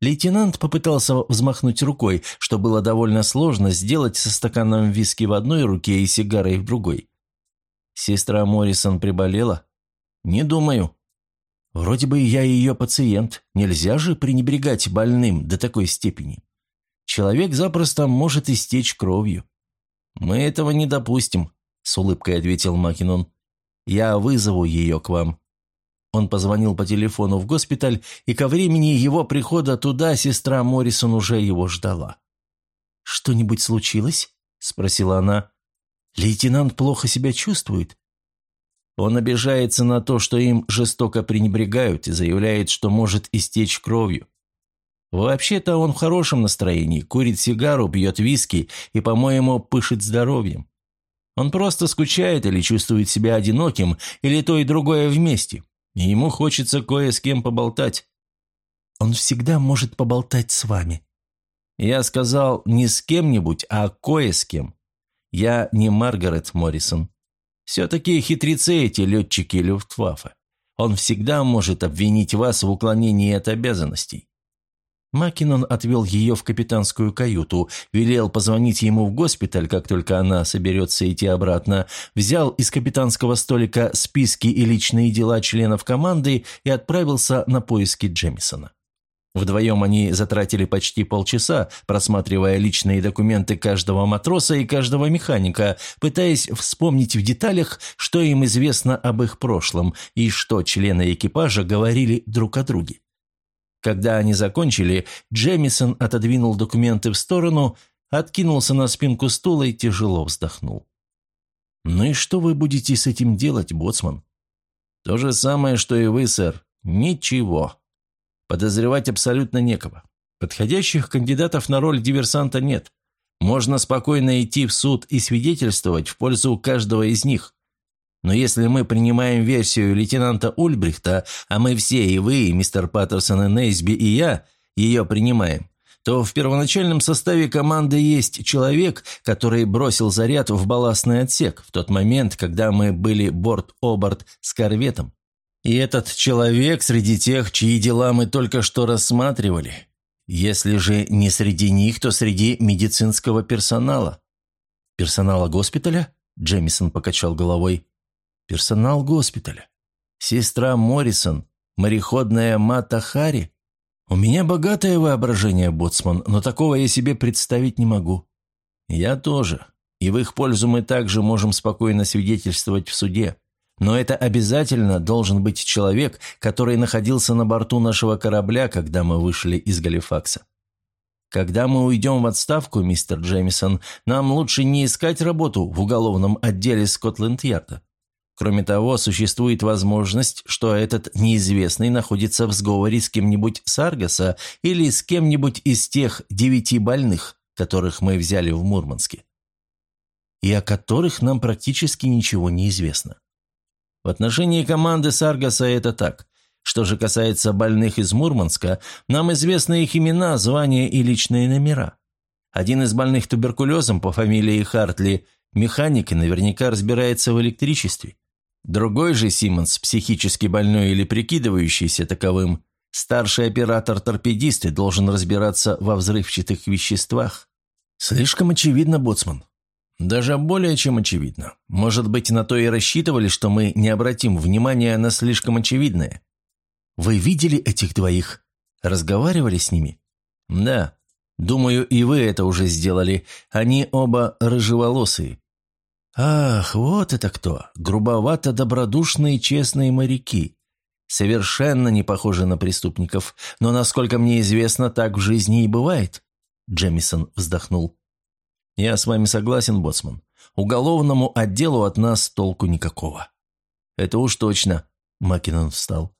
Лейтенант попытался взмахнуть рукой, что было довольно сложно сделать со стаканом виски в одной руке и сигарой в другой. «Сестра Моррисон приболела?» «Не думаю», Вроде бы я ее пациент. Нельзя же пренебрегать больным до такой степени. Человек запросто может истечь кровью. Мы этого не допустим, с улыбкой ответил Макинон. Я вызову ее к вам. Он позвонил по телефону в госпиталь, и ко времени его прихода туда сестра Моррисон уже его ждала. «Что-нибудь случилось?» – спросила она. «Лейтенант плохо себя чувствует?» Он обижается на то, что им жестоко пренебрегают, и заявляет, что может истечь кровью. Вообще-то он в хорошем настроении, курит сигару, пьет виски и, по-моему, пышет здоровьем. Он просто скучает или чувствует себя одиноким, или то и другое вместе. И ему хочется кое с кем поболтать. Он всегда может поболтать с вами. Я сказал не с кем-нибудь, а кое с кем. Я не Маргарет Моррисон. Все-таки хитрецы эти летчики Люфтваффе. Он всегда может обвинить вас в уклонении от обязанностей». Макинон отвел ее в капитанскую каюту, велел позвонить ему в госпиталь, как только она соберется идти обратно, взял из капитанского столика списки и личные дела членов команды и отправился на поиски Джемисона. Вдвоем они затратили почти полчаса, просматривая личные документы каждого матроса и каждого механика, пытаясь вспомнить в деталях, что им известно об их прошлом и что члены экипажа говорили друг о друге. Когда они закончили, Джемисон отодвинул документы в сторону, откинулся на спинку стула и тяжело вздохнул. «Ну и что вы будете с этим делать, боцман?» «То же самое, что и вы, сэр. Ничего». Подозревать абсолютно некого. Подходящих кандидатов на роль диверсанта нет. Можно спокойно идти в суд и свидетельствовать в пользу каждого из них. Но если мы принимаем версию лейтенанта Ульбрихта, а мы все, и вы, и мистер Паттерсон, и Нейсби, и я, ее принимаем, то в первоначальном составе команды есть человек, который бросил заряд в балластный отсек в тот момент, когда мы были борт-оборт с корветом. И этот человек среди тех, чьи дела мы только что рассматривали. Если же не среди них, то среди медицинского персонала. Персонала госпиталя? Джемисон покачал головой. Персонал госпиталя. Сестра Моррисон, мореходная Мата Хари. У меня богатое воображение, боцман, но такого я себе представить не могу. Я тоже. И в их пользу мы также можем спокойно свидетельствовать в суде. Но это обязательно должен быть человек, который находился на борту нашего корабля, когда мы вышли из Галифакса. Когда мы уйдем в отставку, мистер Джеймисон, нам лучше не искать работу в уголовном отделе Скотленд-Ярда. Кроме того, существует возможность, что этот неизвестный находится в сговоре с кем-нибудь с Аргаса или с кем-нибудь из тех девяти больных, которых мы взяли в Мурманске. И о которых нам практически ничего не известно. В отношении команды Саргаса это так. Что же касается больных из Мурманска, нам известны их имена, звания и личные номера. Один из больных туберкулезом по фамилии Хартли, механик и наверняка разбирается в электричестве. Другой же Симмонс, психически больной или прикидывающийся таковым, старший оператор-торпедист и должен разбираться во взрывчатых веществах. Слишком очевидно, Боцман. Даже более чем очевидно. Может быть, на то и рассчитывали, что мы не обратим внимания на слишком очевидное. Вы видели этих двоих? Разговаривали с ними? Да. Думаю, и вы это уже сделали. Они оба рыжеволосые. Ах, вот это кто. Грубовато-добродушные честные моряки. Совершенно не похожи на преступников. Но, насколько мне известно, так в жизни и бывает. Джемисон вздохнул. «Я с вами согласен, боцман. Уголовному отделу от нас толку никакого». «Это уж точно», — Маккинон встал.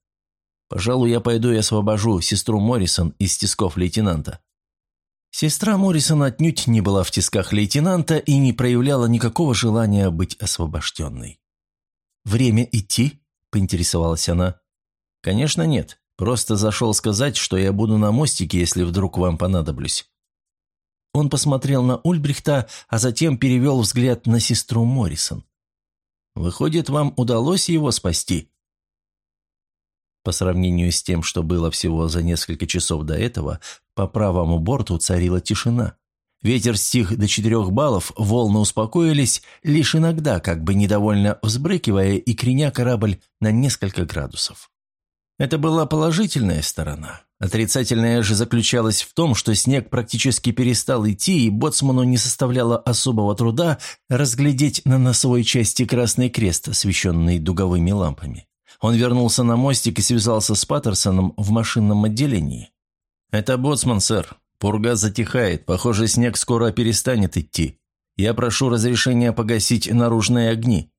«Пожалуй, я пойду и освобожу сестру Моррисон из тисков лейтенанта». Сестра Моррисон отнюдь не была в тисках лейтенанта и не проявляла никакого желания быть освобожденной. «Время идти?» – поинтересовалась она. «Конечно нет. Просто зашел сказать, что я буду на мостике, если вдруг вам понадоблюсь». Он посмотрел на Ульбрихта, а затем перевел взгляд на сестру Моррисон. «Выходит, вам удалось его спасти?» По сравнению с тем, что было всего за несколько часов до этого, по правому борту царила тишина. Ветер стих до четырех баллов, волны успокоились, лишь иногда, как бы недовольно взбрыкивая и креня корабль на несколько градусов. Это была положительная сторона. Отрицательная же заключалась в том, что снег практически перестал идти, и боцману не составляло особого труда разглядеть на носовой части красный крест, освещенный дуговыми лампами. Он вернулся на мостик и связался с Паттерсоном в машинном отделении. «Это боцман, сэр. Пурга затихает. Похоже, снег скоро перестанет идти. Я прошу разрешения погасить наружные огни.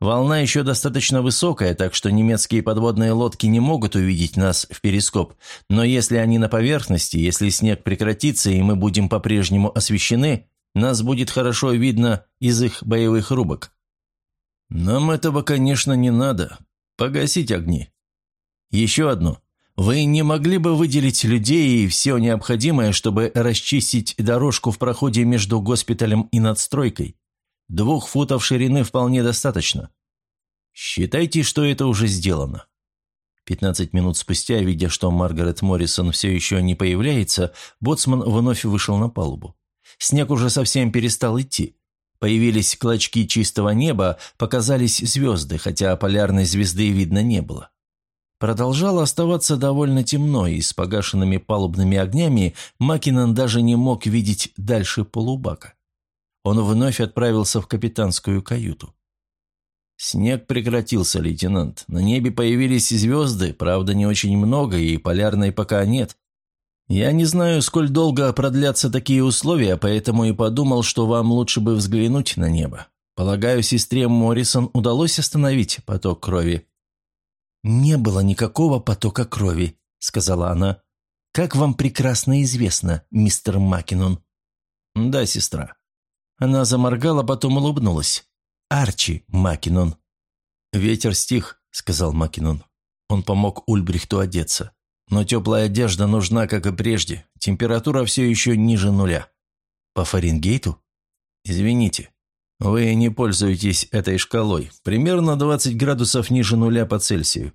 Волна еще достаточно высокая, так что немецкие подводные лодки не могут увидеть нас в перископ, но если они на поверхности, если снег прекратится и мы будем по-прежнему освещены, нас будет хорошо видно из их боевых рубок. Нам этого, конечно, не надо. Погасить огни. Еще одно. Вы не могли бы выделить людей и все необходимое, чтобы расчистить дорожку в проходе между госпиталем и надстройкой? Двух футов ширины вполне достаточно. Считайте, что это уже сделано. Пятнадцать минут спустя, видя, что Маргарет Моррисон все еще не появляется, боцман вновь вышел на палубу. Снег уже совсем перестал идти. Появились клочки чистого неба, показались звезды, хотя полярной звезды видно не было. Продолжало оставаться довольно темно, и с погашенными палубными огнями Макинан даже не мог видеть дальше полубака. Он вновь отправился в капитанскую каюту. Снег прекратился, лейтенант. На небе появились звезды, правда, не очень много, и полярной пока нет. «Я не знаю, сколь долго продлятся такие условия, поэтому и подумал, что вам лучше бы взглянуть на небо. Полагаю, сестре Моррисон удалось остановить поток крови». «Не было никакого потока крови», — сказала она. «Как вам прекрасно известно, мистер Макинон». «Да, сестра». Она заморгала, потом улыбнулась. «Арчи Макинон». «Ветер стих», — сказал Макинон. Он помог Ульбрихту одеться. Но теплая одежда нужна, как и прежде. Температура все еще ниже нуля. По Фаренгейту? Извините. Вы не пользуетесь этой шкалой. Примерно 20 градусов ниже нуля по Цельсию.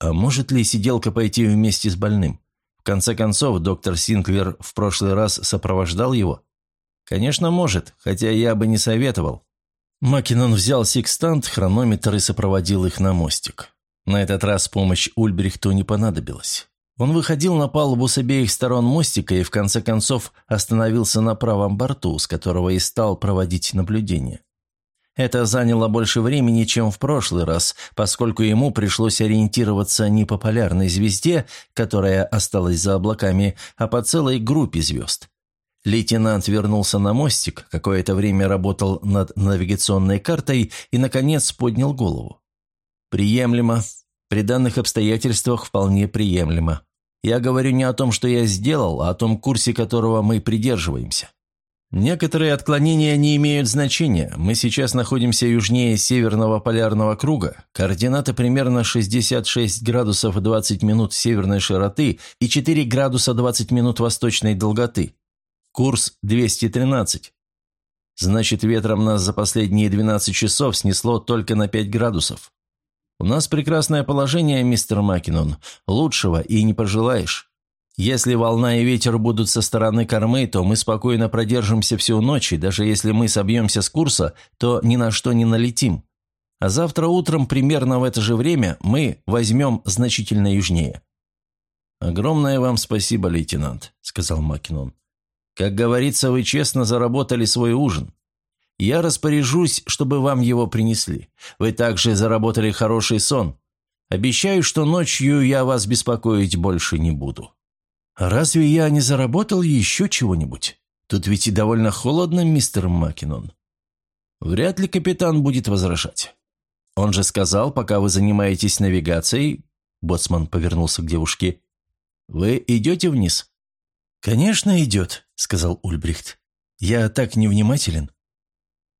А может ли сиделка пойти вместе с больным? В конце концов, доктор Синклер в прошлый раз сопровождал его? Конечно, может, хотя я бы не советовал. Макинон взял секстант, хронометр и сопроводил их на мостик. На этот раз помощь Ульбрихту не понадобилась. Он выходил на палубу с обеих сторон мостика и в конце концов остановился на правом борту, с которого и стал проводить наблюдение. Это заняло больше времени, чем в прошлый раз, поскольку ему пришлось ориентироваться не по полярной звезде, которая осталась за облаками, а по целой группе звезд. Лейтенант вернулся на мостик, какое-то время работал над навигационной картой и, наконец, поднял голову. «Приемлемо. При данных обстоятельствах вполне приемлемо. Я говорю не о том, что я сделал, а о том курсе, которого мы придерживаемся. Некоторые отклонения не имеют значения. Мы сейчас находимся южнее Северного полярного круга. Координаты примерно 66 градусов 20 минут северной широты и 4 градуса 20 минут восточной долготы. Курс 213. Значит, ветром нас за последние 12 часов снесло только на 5 градусов. «У нас прекрасное положение, мистер Макинон. Лучшего и не пожелаешь. Если волна и ветер будут со стороны кормы, то мы спокойно продержимся всю ночь, и даже если мы собьемся с курса, то ни на что не налетим. А завтра утром, примерно в это же время, мы возьмем значительно южнее». «Огромное вам спасибо, лейтенант», — сказал Макинон. «Как говорится, вы честно заработали свой ужин. Я распоряжусь, чтобы вам его принесли. Вы также заработали хороший сон. Обещаю, что ночью я вас беспокоить больше не буду». «Разве я не заработал еще чего-нибудь? Тут ведь и довольно холодно, мистер Макинон». «Вряд ли капитан будет возражать. Он же сказал, пока вы занимаетесь навигацией...» Боцман повернулся к девушке. «Вы идете вниз?» «Конечно, идет», — сказал Ульбрихт. «Я так невнимателен».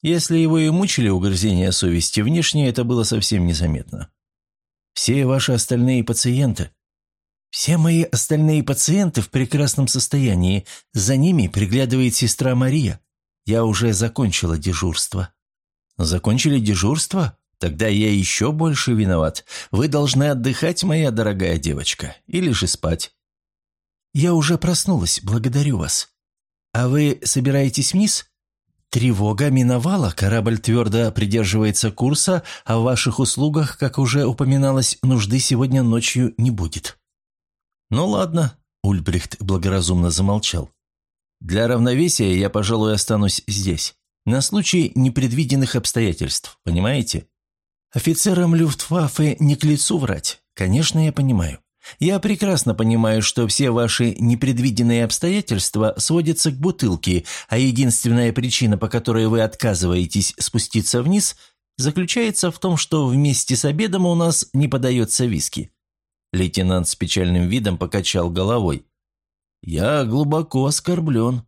Если его и мучили угрызения совести, внешне это было совсем незаметно. «Все ваши остальные пациенты», Все мои остальные пациенты в прекрасном состоянии. За ними приглядывает сестра Мария. Я уже закончила дежурство». «Закончили дежурство? Тогда я еще больше виноват. Вы должны отдыхать, моя дорогая девочка, или же спать». «Я уже проснулась, благодарю вас. А вы собираетесь вниз?» «Тревога миновала, корабль твердо придерживается курса, а в ваших услугах, как уже упоминалось, нужды сегодня ночью не будет». «Ну ладно», — Ульбрихт благоразумно замолчал. «Для равновесия я, пожалуй, останусь здесь. На случай непредвиденных обстоятельств, понимаете?» «Офицерам Люфтваффе не к лицу врать. Конечно, я понимаю. Я прекрасно понимаю, что все ваши непредвиденные обстоятельства сводятся к бутылке, а единственная причина, по которой вы отказываетесь спуститься вниз, заключается в том, что вместе с обедом у нас не подается виски». Лейтенант с печальным видом покачал головой. «Я глубоко оскорблен».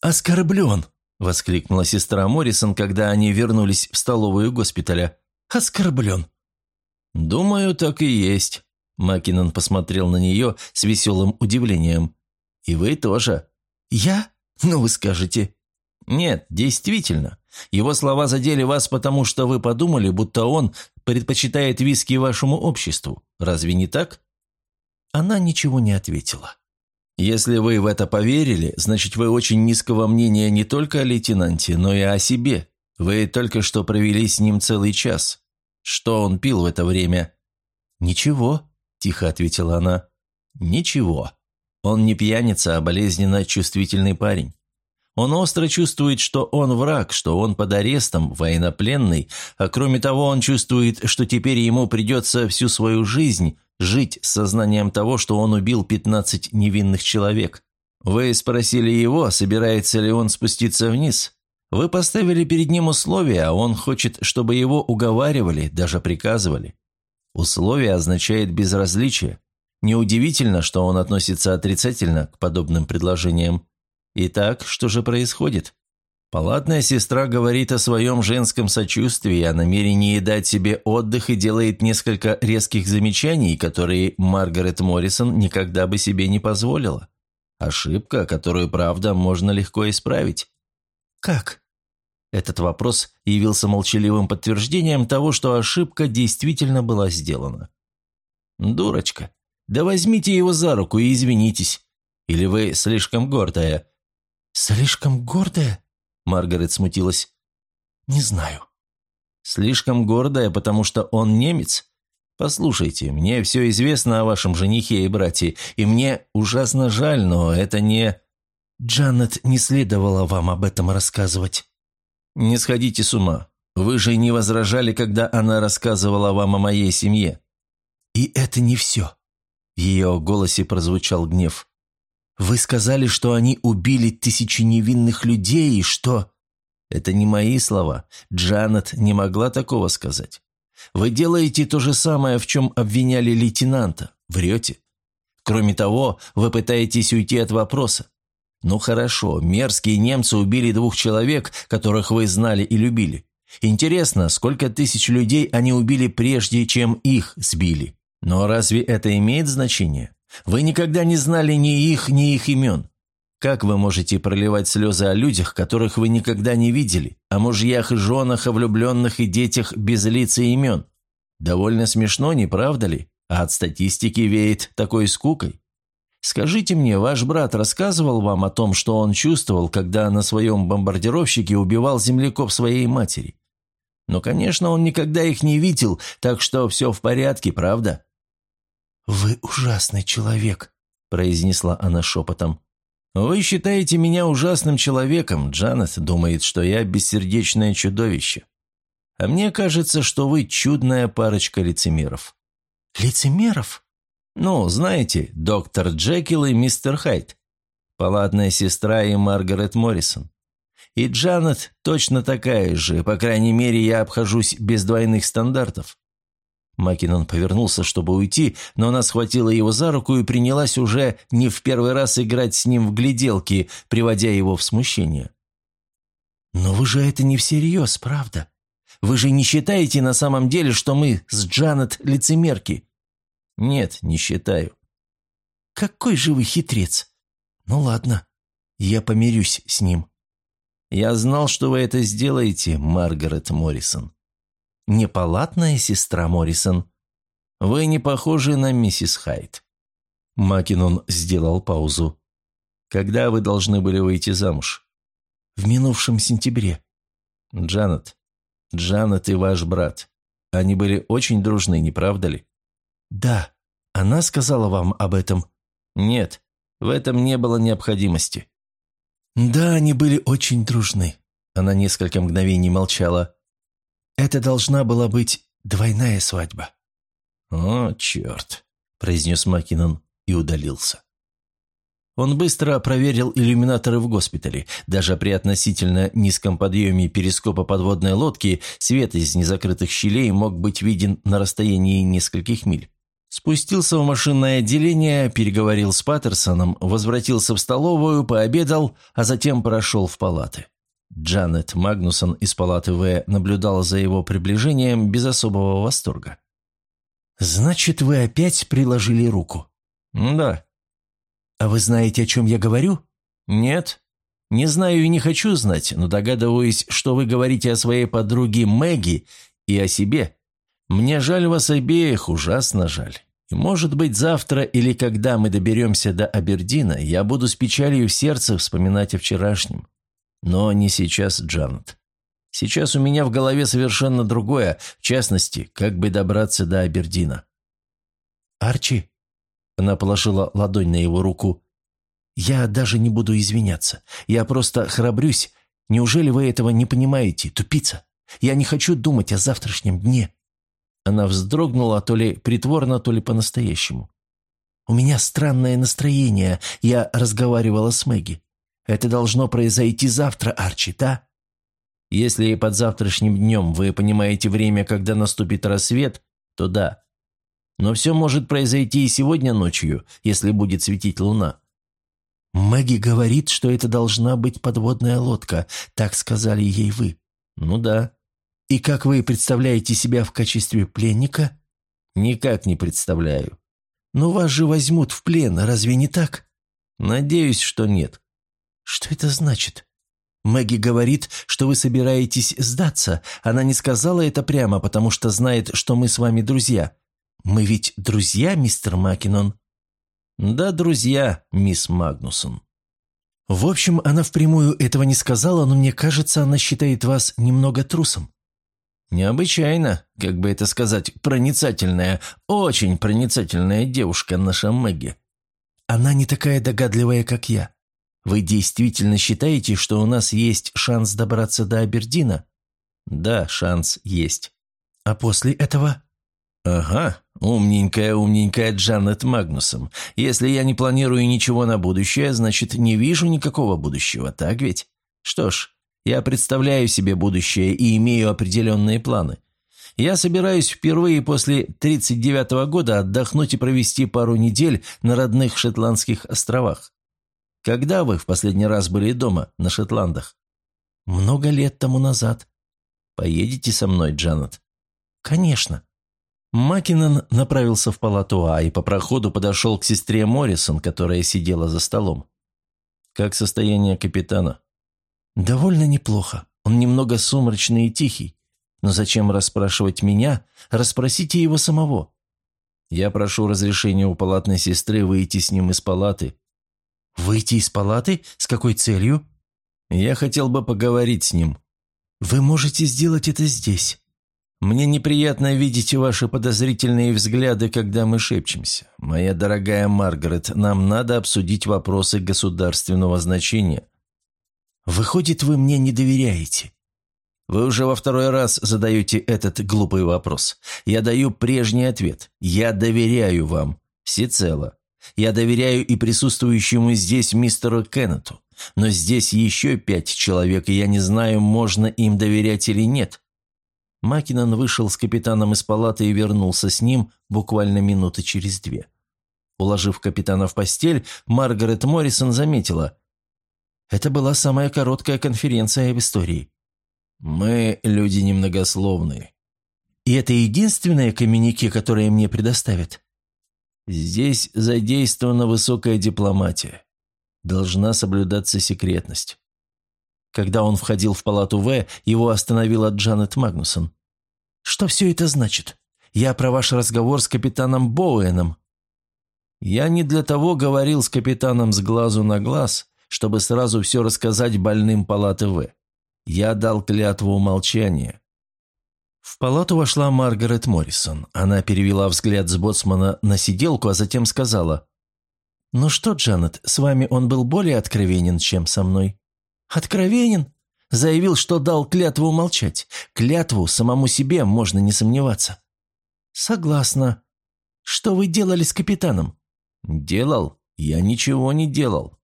«Оскорблен!» – воскликнула сестра Моррисон, когда они вернулись в столовую госпиталя. «Оскорблен!» «Думаю, так и есть», Макинон посмотрел на нее с веселым удивлением. «И вы тоже?» «Я? Ну вы скажете». «Нет, действительно. Его слова задели вас, потому что вы подумали, будто он предпочитает виски вашему обществу. Разве не так?» Она ничего не ответила. «Если вы в это поверили, значит, вы очень низкого мнения не только о лейтенанте, но и о себе. Вы только что провели с ним целый час. Что он пил в это время?» «Ничего», тихо ответила она. «Ничего. Он не пьяница, а болезненно чувствительный парень. Он остро чувствует, что он враг, что он под арестом, военнопленный, а кроме того он чувствует, что теперь ему придется всю свою жизнь жить с сознанием того, что он убил 15 невинных человек. Вы спросили его, собирается ли он спуститься вниз. Вы поставили перед ним условия, а он хочет, чтобы его уговаривали, даже приказывали. Условие означает безразличие. Неудивительно, что он относится отрицательно к подобным предложениям. Итак, что же происходит? Палатная сестра говорит о своем женском сочувствии, о намерении дать себе отдых и делает несколько резких замечаний, которые Маргарет Моррисон никогда бы себе не позволила. Ошибка, которую, правда, можно легко исправить. «Как?» Этот вопрос явился молчаливым подтверждением того, что ошибка действительно была сделана. «Дурочка, да возьмите его за руку и извинитесь. Или вы слишком гордая?» «Слишком гордая?» Маргарет смутилась. «Не знаю». «Слишком гордая, потому что он немец? Послушайте, мне все известно о вашем женихе и брате, и мне ужасно жаль, но это не...» «Джанет не следовало вам об этом рассказывать». «Не сходите с ума. Вы же не возражали, когда она рассказывала вам о моей семье». «И это не все». В ее голосе прозвучал гнев. «Вы сказали, что они убили тысячи невинных людей, и что...» «Это не мои слова. Джанет не могла такого сказать. Вы делаете то же самое, в чем обвиняли лейтенанта. Врете. Кроме того, вы пытаетесь уйти от вопроса. «Ну хорошо, мерзкие немцы убили двух человек, которых вы знали и любили. Интересно, сколько тысяч людей они убили прежде, чем их сбили? Но разве это имеет значение? Вы никогда не знали ни их, ни их имен. Как вы можете проливать слезы о людях, которых вы никогда не видели, о мужьях и женах, о влюбленных и детях без лиц и имен? Довольно смешно, не правда ли? А от статистики веет такой скукой. Скажите мне, ваш брат рассказывал вам о том, что он чувствовал, когда на своем бомбардировщике убивал земляков своей матери? Но, конечно, он никогда их не видел, так что все в порядке, правда?» «Вы ужасный человек», – произнесла она шепотом. «Вы считаете меня ужасным человеком, Джанет думает, что я бессердечное чудовище. А мне кажется, что вы чудная парочка лицемеров». «Лицемеров?» Ну, знаете, доктор Джекил и мистер Хайт. Палатная сестра и Маргарет Моррисон. И Джанет точно такая же, по крайней мере, я обхожусь без двойных стандартов». Макинон повернулся, чтобы уйти, но она схватила его за руку и принялась уже не в первый раз играть с ним в гляделки, приводя его в смущение. «Но вы же это не всерьез, правда? Вы же не считаете на самом деле, что мы с Джанет лицемерки?» «Нет, не считаю. Какой же вы хитрец! Ну ладно, я помирюсь с ним. Я знал, что вы это сделаете, Маргарет Моррисон. Непалатная сестра Моррисон. Вы не похожи на миссис Хайт. Макинон сделал паузу. Когда вы должны были выйти замуж? В минувшем сентябре. Джанет. Джанет и ваш брат. Они были очень дружны, не правда ли? Да. Она сказала вам об этом? Нет. В этом не было необходимости. Да, они были очень дружны. Она несколько мгновений молчала. Это должна была быть двойная свадьба. «О, черт!» – произнес Макинон и удалился. Он быстро проверил иллюминаторы в госпитале. Даже при относительно низком подъеме перископа подводной лодки свет из незакрытых щелей мог быть виден на расстоянии нескольких миль. Спустился в машинное отделение, переговорил с Паттерсоном, возвратился в столовую, пообедал, а затем прошел в палаты. Джанет Магнусон из палаты В наблюдала за его приближением без особого восторга. «Значит, вы опять приложили руку?» «Да». «А вы знаете, о чем я говорю?» «Нет. Не знаю и не хочу знать, но догадываюсь, что вы говорите о своей подруге Мэгги и о себе. Мне жаль вас обеих, ужасно жаль. И, может быть, завтра или когда мы доберемся до Абердина, я буду с печалью в сердце вспоминать о вчерашнем. Но не сейчас, Джанет. Сейчас у меня в голове совершенно другое, в частности, как бы добраться до Абердина. «Арчи?» Она положила ладонь на его руку. «Я даже не буду извиняться. Я просто храбрюсь. Неужели вы этого не понимаете, тупица? Я не хочу думать о завтрашнем дне». Она вздрогнула то ли притворно, то ли по-настоящему. «У меня странное настроение. Я разговаривала с Мэгги. Это должно произойти завтра, Арчи, да?» «Если под завтрашним днем вы понимаете время, когда наступит рассвет, то да. Но все может произойти и сегодня ночью, если будет светить луна». «Мэгги говорит, что это должна быть подводная лодка. Так сказали ей вы». «Ну да». «И как вы представляете себя в качестве пленника?» «Никак не представляю». «Но вас же возьмут в плен, разве не так?» «Надеюсь, что нет». «Что это значит?» «Мэгги говорит, что вы собираетесь сдаться. Она не сказала это прямо, потому что знает, что мы с вами друзья. Мы ведь друзья, мистер Макинон?» «Да, друзья, мисс Магнусон». «В общем, она впрямую этого не сказала, но мне кажется, она считает вас немного трусом». «Необычайно, как бы это сказать, проницательная, очень проницательная девушка наша Мэгги». «Она не такая догадливая, как я. Вы действительно считаете, что у нас есть шанс добраться до Абердина? Да, шанс есть. А после этого? Ага, умненькая, умненькая Джанет Магнусом. Если я не планирую ничего на будущее, значит, не вижу никакого будущего, так ведь? Что ж, я представляю себе будущее и имею определенные планы. Я собираюсь впервые после 39-го года отдохнуть и провести пару недель на родных Шотландских островах. Когда вы в последний раз были дома, на Шотландах?» «Много лет тому назад». «Поедете со мной, Джанет?» «Конечно». Маккинон направился в палату А и по проходу подошел к сестре Моррисон, которая сидела за столом. «Как состояние капитана?» «Довольно неплохо. Он немного сумрачный и тихий. Но зачем расспрашивать меня? Расспросите его самого». «Я прошу разрешения у палатной сестры выйти с ним из палаты «Выйти из палаты? С какой целью?» «Я хотел бы поговорить с ним». «Вы можете сделать это здесь». «Мне неприятно видеть ваши подозрительные взгляды, когда мы шепчемся. Моя дорогая Маргарет, нам надо обсудить вопросы государственного значения». «Выходит, вы мне не доверяете?» «Вы уже во второй раз задаете этот глупый вопрос. Я даю прежний ответ. Я доверяю вам. Всецело. Я доверяю и присутствующему здесь мистеру Кеннету. Но здесь еще пять человек, и я не знаю, можно им доверять или нет». Макинон вышел с капитаном из палаты и вернулся с ним буквально минуты через две. Уложив капитана в постель, Маргарет Моррисон заметила. «Это была самая короткая конференция в истории». «Мы люди немногословные». «И это единственное коммюнике, которое мне предоставят?» Здесь задействована высокая дипломатия. Должна соблюдаться секретность. Когда он входил в палату В, его остановила Джанет Магнусон. «Что все это значит? Я про ваш разговор с капитаном Боуэном». «Я не для того говорил с капитаном с глазу на глаз, чтобы сразу все рассказать больным палаты В. Я дал клятву молчания. В палату вошла Маргарет Моррисон. Она перевела взгляд с боцмана на сиделку, а затем сказала. «Ну что, Джанет, с вами он был более откровенен, чем со мной?» «Откровенен?» Заявил, что дал клятву молчать. Клятву самому себе можно не сомневаться. «Согласна. Что вы делали с капитаном?» «Делал? Я ничего не делал».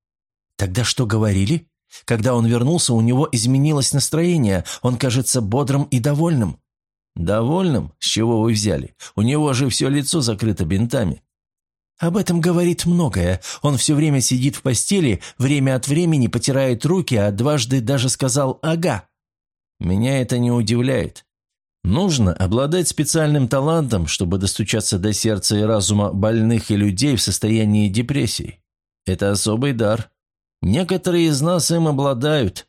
«Тогда что говорили?» Когда он вернулся, у него изменилось настроение. Он кажется бодрым и довольным. «Довольным? С чего вы взяли? У него же все лицо закрыто бинтами». «Об этом говорит многое. Он все время сидит в постели, время от времени потирает руки, а дважды даже сказал «ага». Меня это не удивляет. Нужно обладать специальным талантом, чтобы достучаться до сердца и разума больных и людей в состоянии депрессии. Это особый дар. Некоторые из нас им обладают.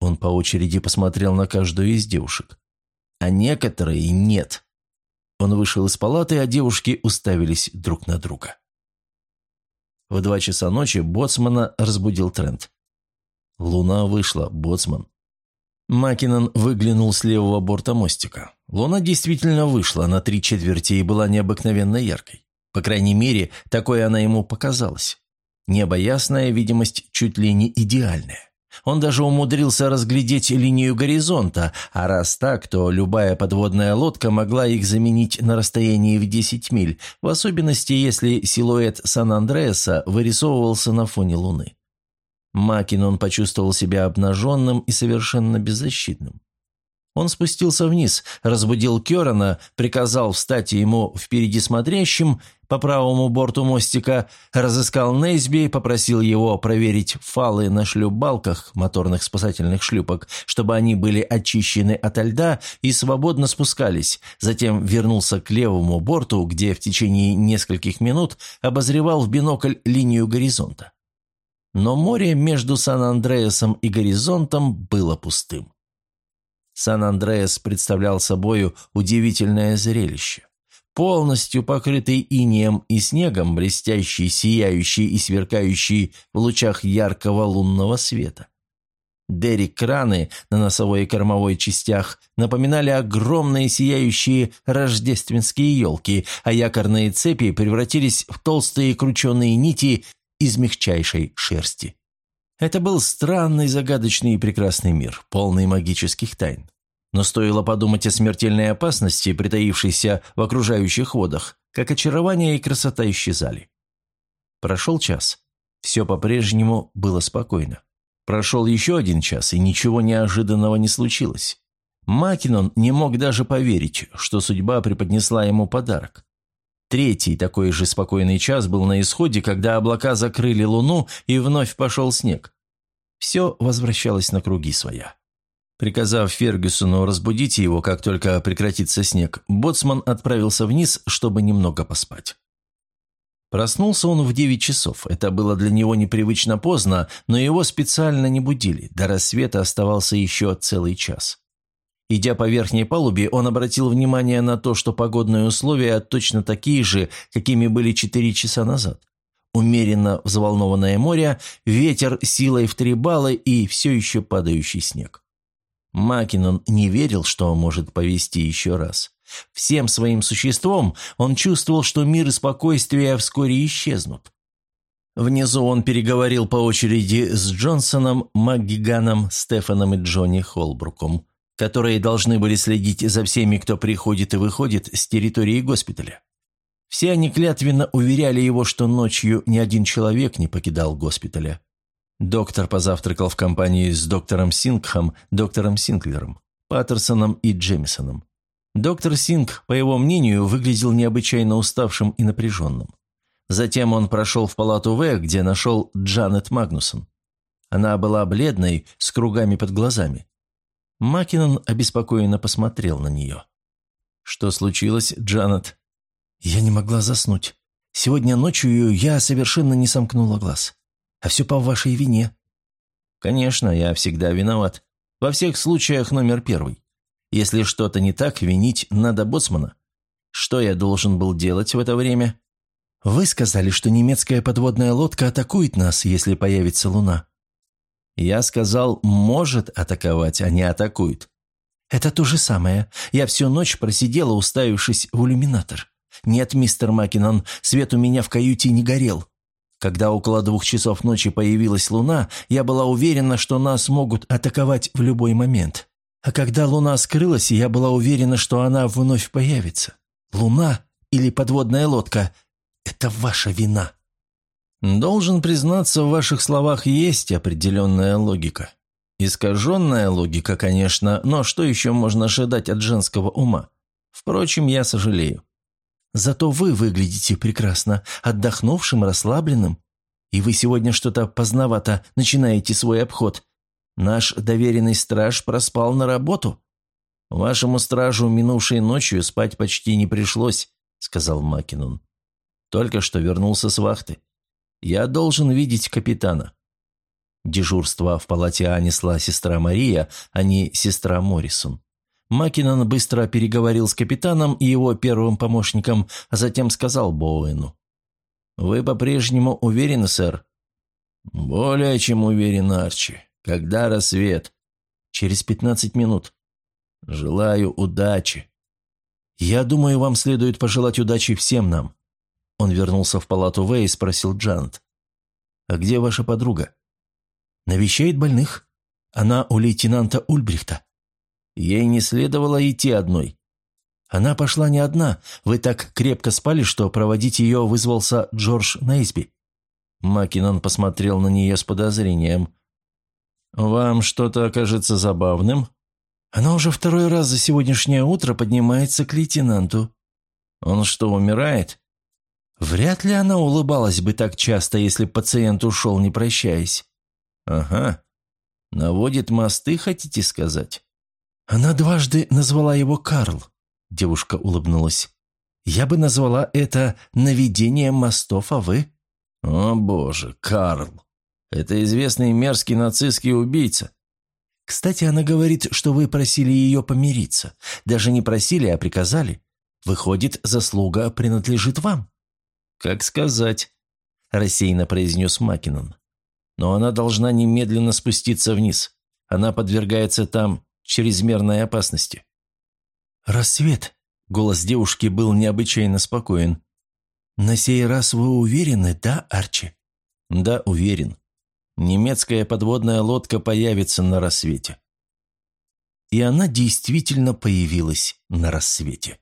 Он по очереди посмотрел на каждую из девушек а некоторые нет. Он вышел из палаты, а девушки уставились друг на друга. В два часа ночи Боцмана разбудил Трент. Луна вышла, Боцман. Макинон выглянул с левого борта мостика. Луна действительно вышла на три четверти и была необыкновенно яркой. По крайней мере, такой она ему показалась. Небо ясное, видимость чуть ли не идеальная. Он даже умудрился разглядеть линию горизонта, а раз так, то любая подводная лодка могла их заменить на расстоянии в 10 миль, в особенности если силуэт Сан-Андреаса вырисовывался на фоне Луны. Макинон почувствовал себя обнаженным и совершенно беззащитным. Он спустился вниз, разбудил Керана, приказал встать ему впереди смотрящим по правому борту мостика, разыскал Нейсби, попросил его проверить фалы на шлюпбалках моторных спасательных шлюпок, чтобы они были очищены ото льда и свободно спускались, затем вернулся к левому борту, где в течение нескольких минут обозревал в бинокль линию горизонта. Но море между Сан-Андреасом и горизонтом было пустым. Сан-Андреас представлял собою удивительное зрелище. Полностью покрытый инеем и снегом, блестящий, сияющий и сверкающий в лучах яркого лунного света. Дерек-краны на носовой и кормовой частях напоминали огромные сияющие рождественские елки, а якорные цепи превратились в толстые крученые нити из мягчайшей шерсти. Это был странный, загадочный и прекрасный мир, полный магических тайн. Но стоило подумать о смертельной опасности, притаившейся в окружающих водах, как очарование и красота исчезали. Прошел час. Все по-прежнему было спокойно. Прошел еще один час, и ничего неожиданного не случилось. Макинон не мог даже поверить, что судьба преподнесла ему подарок. Третий такой же спокойный час был на исходе, когда облака закрыли луну и вновь пошел снег. Все возвращалось на круги своя. Приказав Фергюсону разбудить его, как только прекратится снег, боцман отправился вниз, чтобы немного поспать. Проснулся он в девять часов. Это было для него непривычно поздно, но его специально не будили. До рассвета оставался еще целый час. Идя по верхней палубе, он обратил внимание на то, что погодные условия точно такие же, какими были четыре часа назад. Умеренно взволнованное море, ветер силой в три балла и все еще падающий снег. Макинон не верил, что может повести еще раз. Всем своим существом он чувствовал, что мир и спокойствие вскоре исчезнут. Внизу он переговорил по очереди с Джонсоном, МакГиганом, Стефаном и Джонни Холбруком которые должны были следить за всеми, кто приходит и выходит с территории госпиталя. Все они клятвенно уверяли его, что ночью ни один человек не покидал госпиталя. Доктор позавтракал в компании с доктором Сингхом, доктором Синклером, Паттерсоном и Джемисоном. Доктор Синг, по его мнению, выглядел необычайно уставшим и напряженным. Затем он прошел в палату В, где нашел Джанет Магнусон. Она была бледной, с кругами под глазами. Макинон обеспокоенно посмотрел на нее. «Что случилось, Джанет?» «Я не могла заснуть. Сегодня ночью я совершенно не сомкнула глаз. А все по вашей вине». «Конечно, я всегда виноват. Во всех случаях номер первый. Если что-то не так, винить надо боцмана. Что я должен был делать в это время?» «Вы сказали, что немецкая подводная лодка атакует нас, если появится луна». «Я сказал, может атаковать, а не атакует». «Это то же самое. Я всю ночь просидела, уставившись в иллюминатор. Нет, мистер Маккинон, свет у меня в каюте не горел. Когда около двух часов ночи появилась луна, я была уверена, что нас могут атаковать в любой момент. А когда луна скрылась, я была уверена, что она вновь появится. Луна или подводная лодка – это ваша вина. Должен признаться, в ваших словах есть определенная логика. Искаженная логика, конечно, но что еще можно ожидать от женского ума? Впрочем, я сожалею. Зато вы выглядите прекрасно, отдохнувшим, расслабленным. И вы сегодня что-то поздновато начинаете свой обход. Наш доверенный страж проспал на работу. Вашему стражу минувшей ночью спать почти не пришлось, сказал Макинун. Только что вернулся с вахты. Я должен видеть капитана. Дежурство в палате А несла сестра Мария, а не сестра Моррисон. Маккинон быстро переговорил с капитаном и его первым помощником, а затем сказал Боуэну. «Вы по-прежнему уверены, сэр?» «Более чем уверен, Арчи. Когда рассвет?» «Через пятнадцать минут». «Желаю удачи». «Я думаю, вам следует пожелать удачи всем нам». Он вернулся в палату В и спросил Джанет. «А где ваша подруга?» «Навещает больных. Она у лейтенанта Ульбрихта». Ей не следовало идти одной. Она пошла не одна. Вы так крепко спали, что проводить ее вызвался Джордж Нейсби. Макинон посмотрел на нее с подозрением. «Вам что-то кажется забавным?» «Она уже второй раз за сегодняшнее утро поднимается к лейтенанту». «Он что, умирает?» «Вряд ли она улыбалась бы так часто, если пациент ушел, не прощаясь». «Ага. Наводит мосты, хотите сказать?» «Она дважды назвала его Карл», – девушка улыбнулась. «Я бы назвала это наведением мостов, а вы?» «О боже, Карл! Это известный мерзкий нацистский убийца». «Кстати, она говорит, что вы просили ее помириться. Даже не просили, а приказали. Выходит, заслуга принадлежит вам». «Как сказать», – рассеянно произнес Макинон. «Но она должна немедленно спуститься вниз. Она подвергается там чрезмерной опасности. «Рассвет!» — голос девушки был необычайно спокоен. «На сей раз вы уверены, да, Арчи?» «Да, уверен. Немецкая подводная лодка появится на рассвете». И она действительно появилась на рассвете.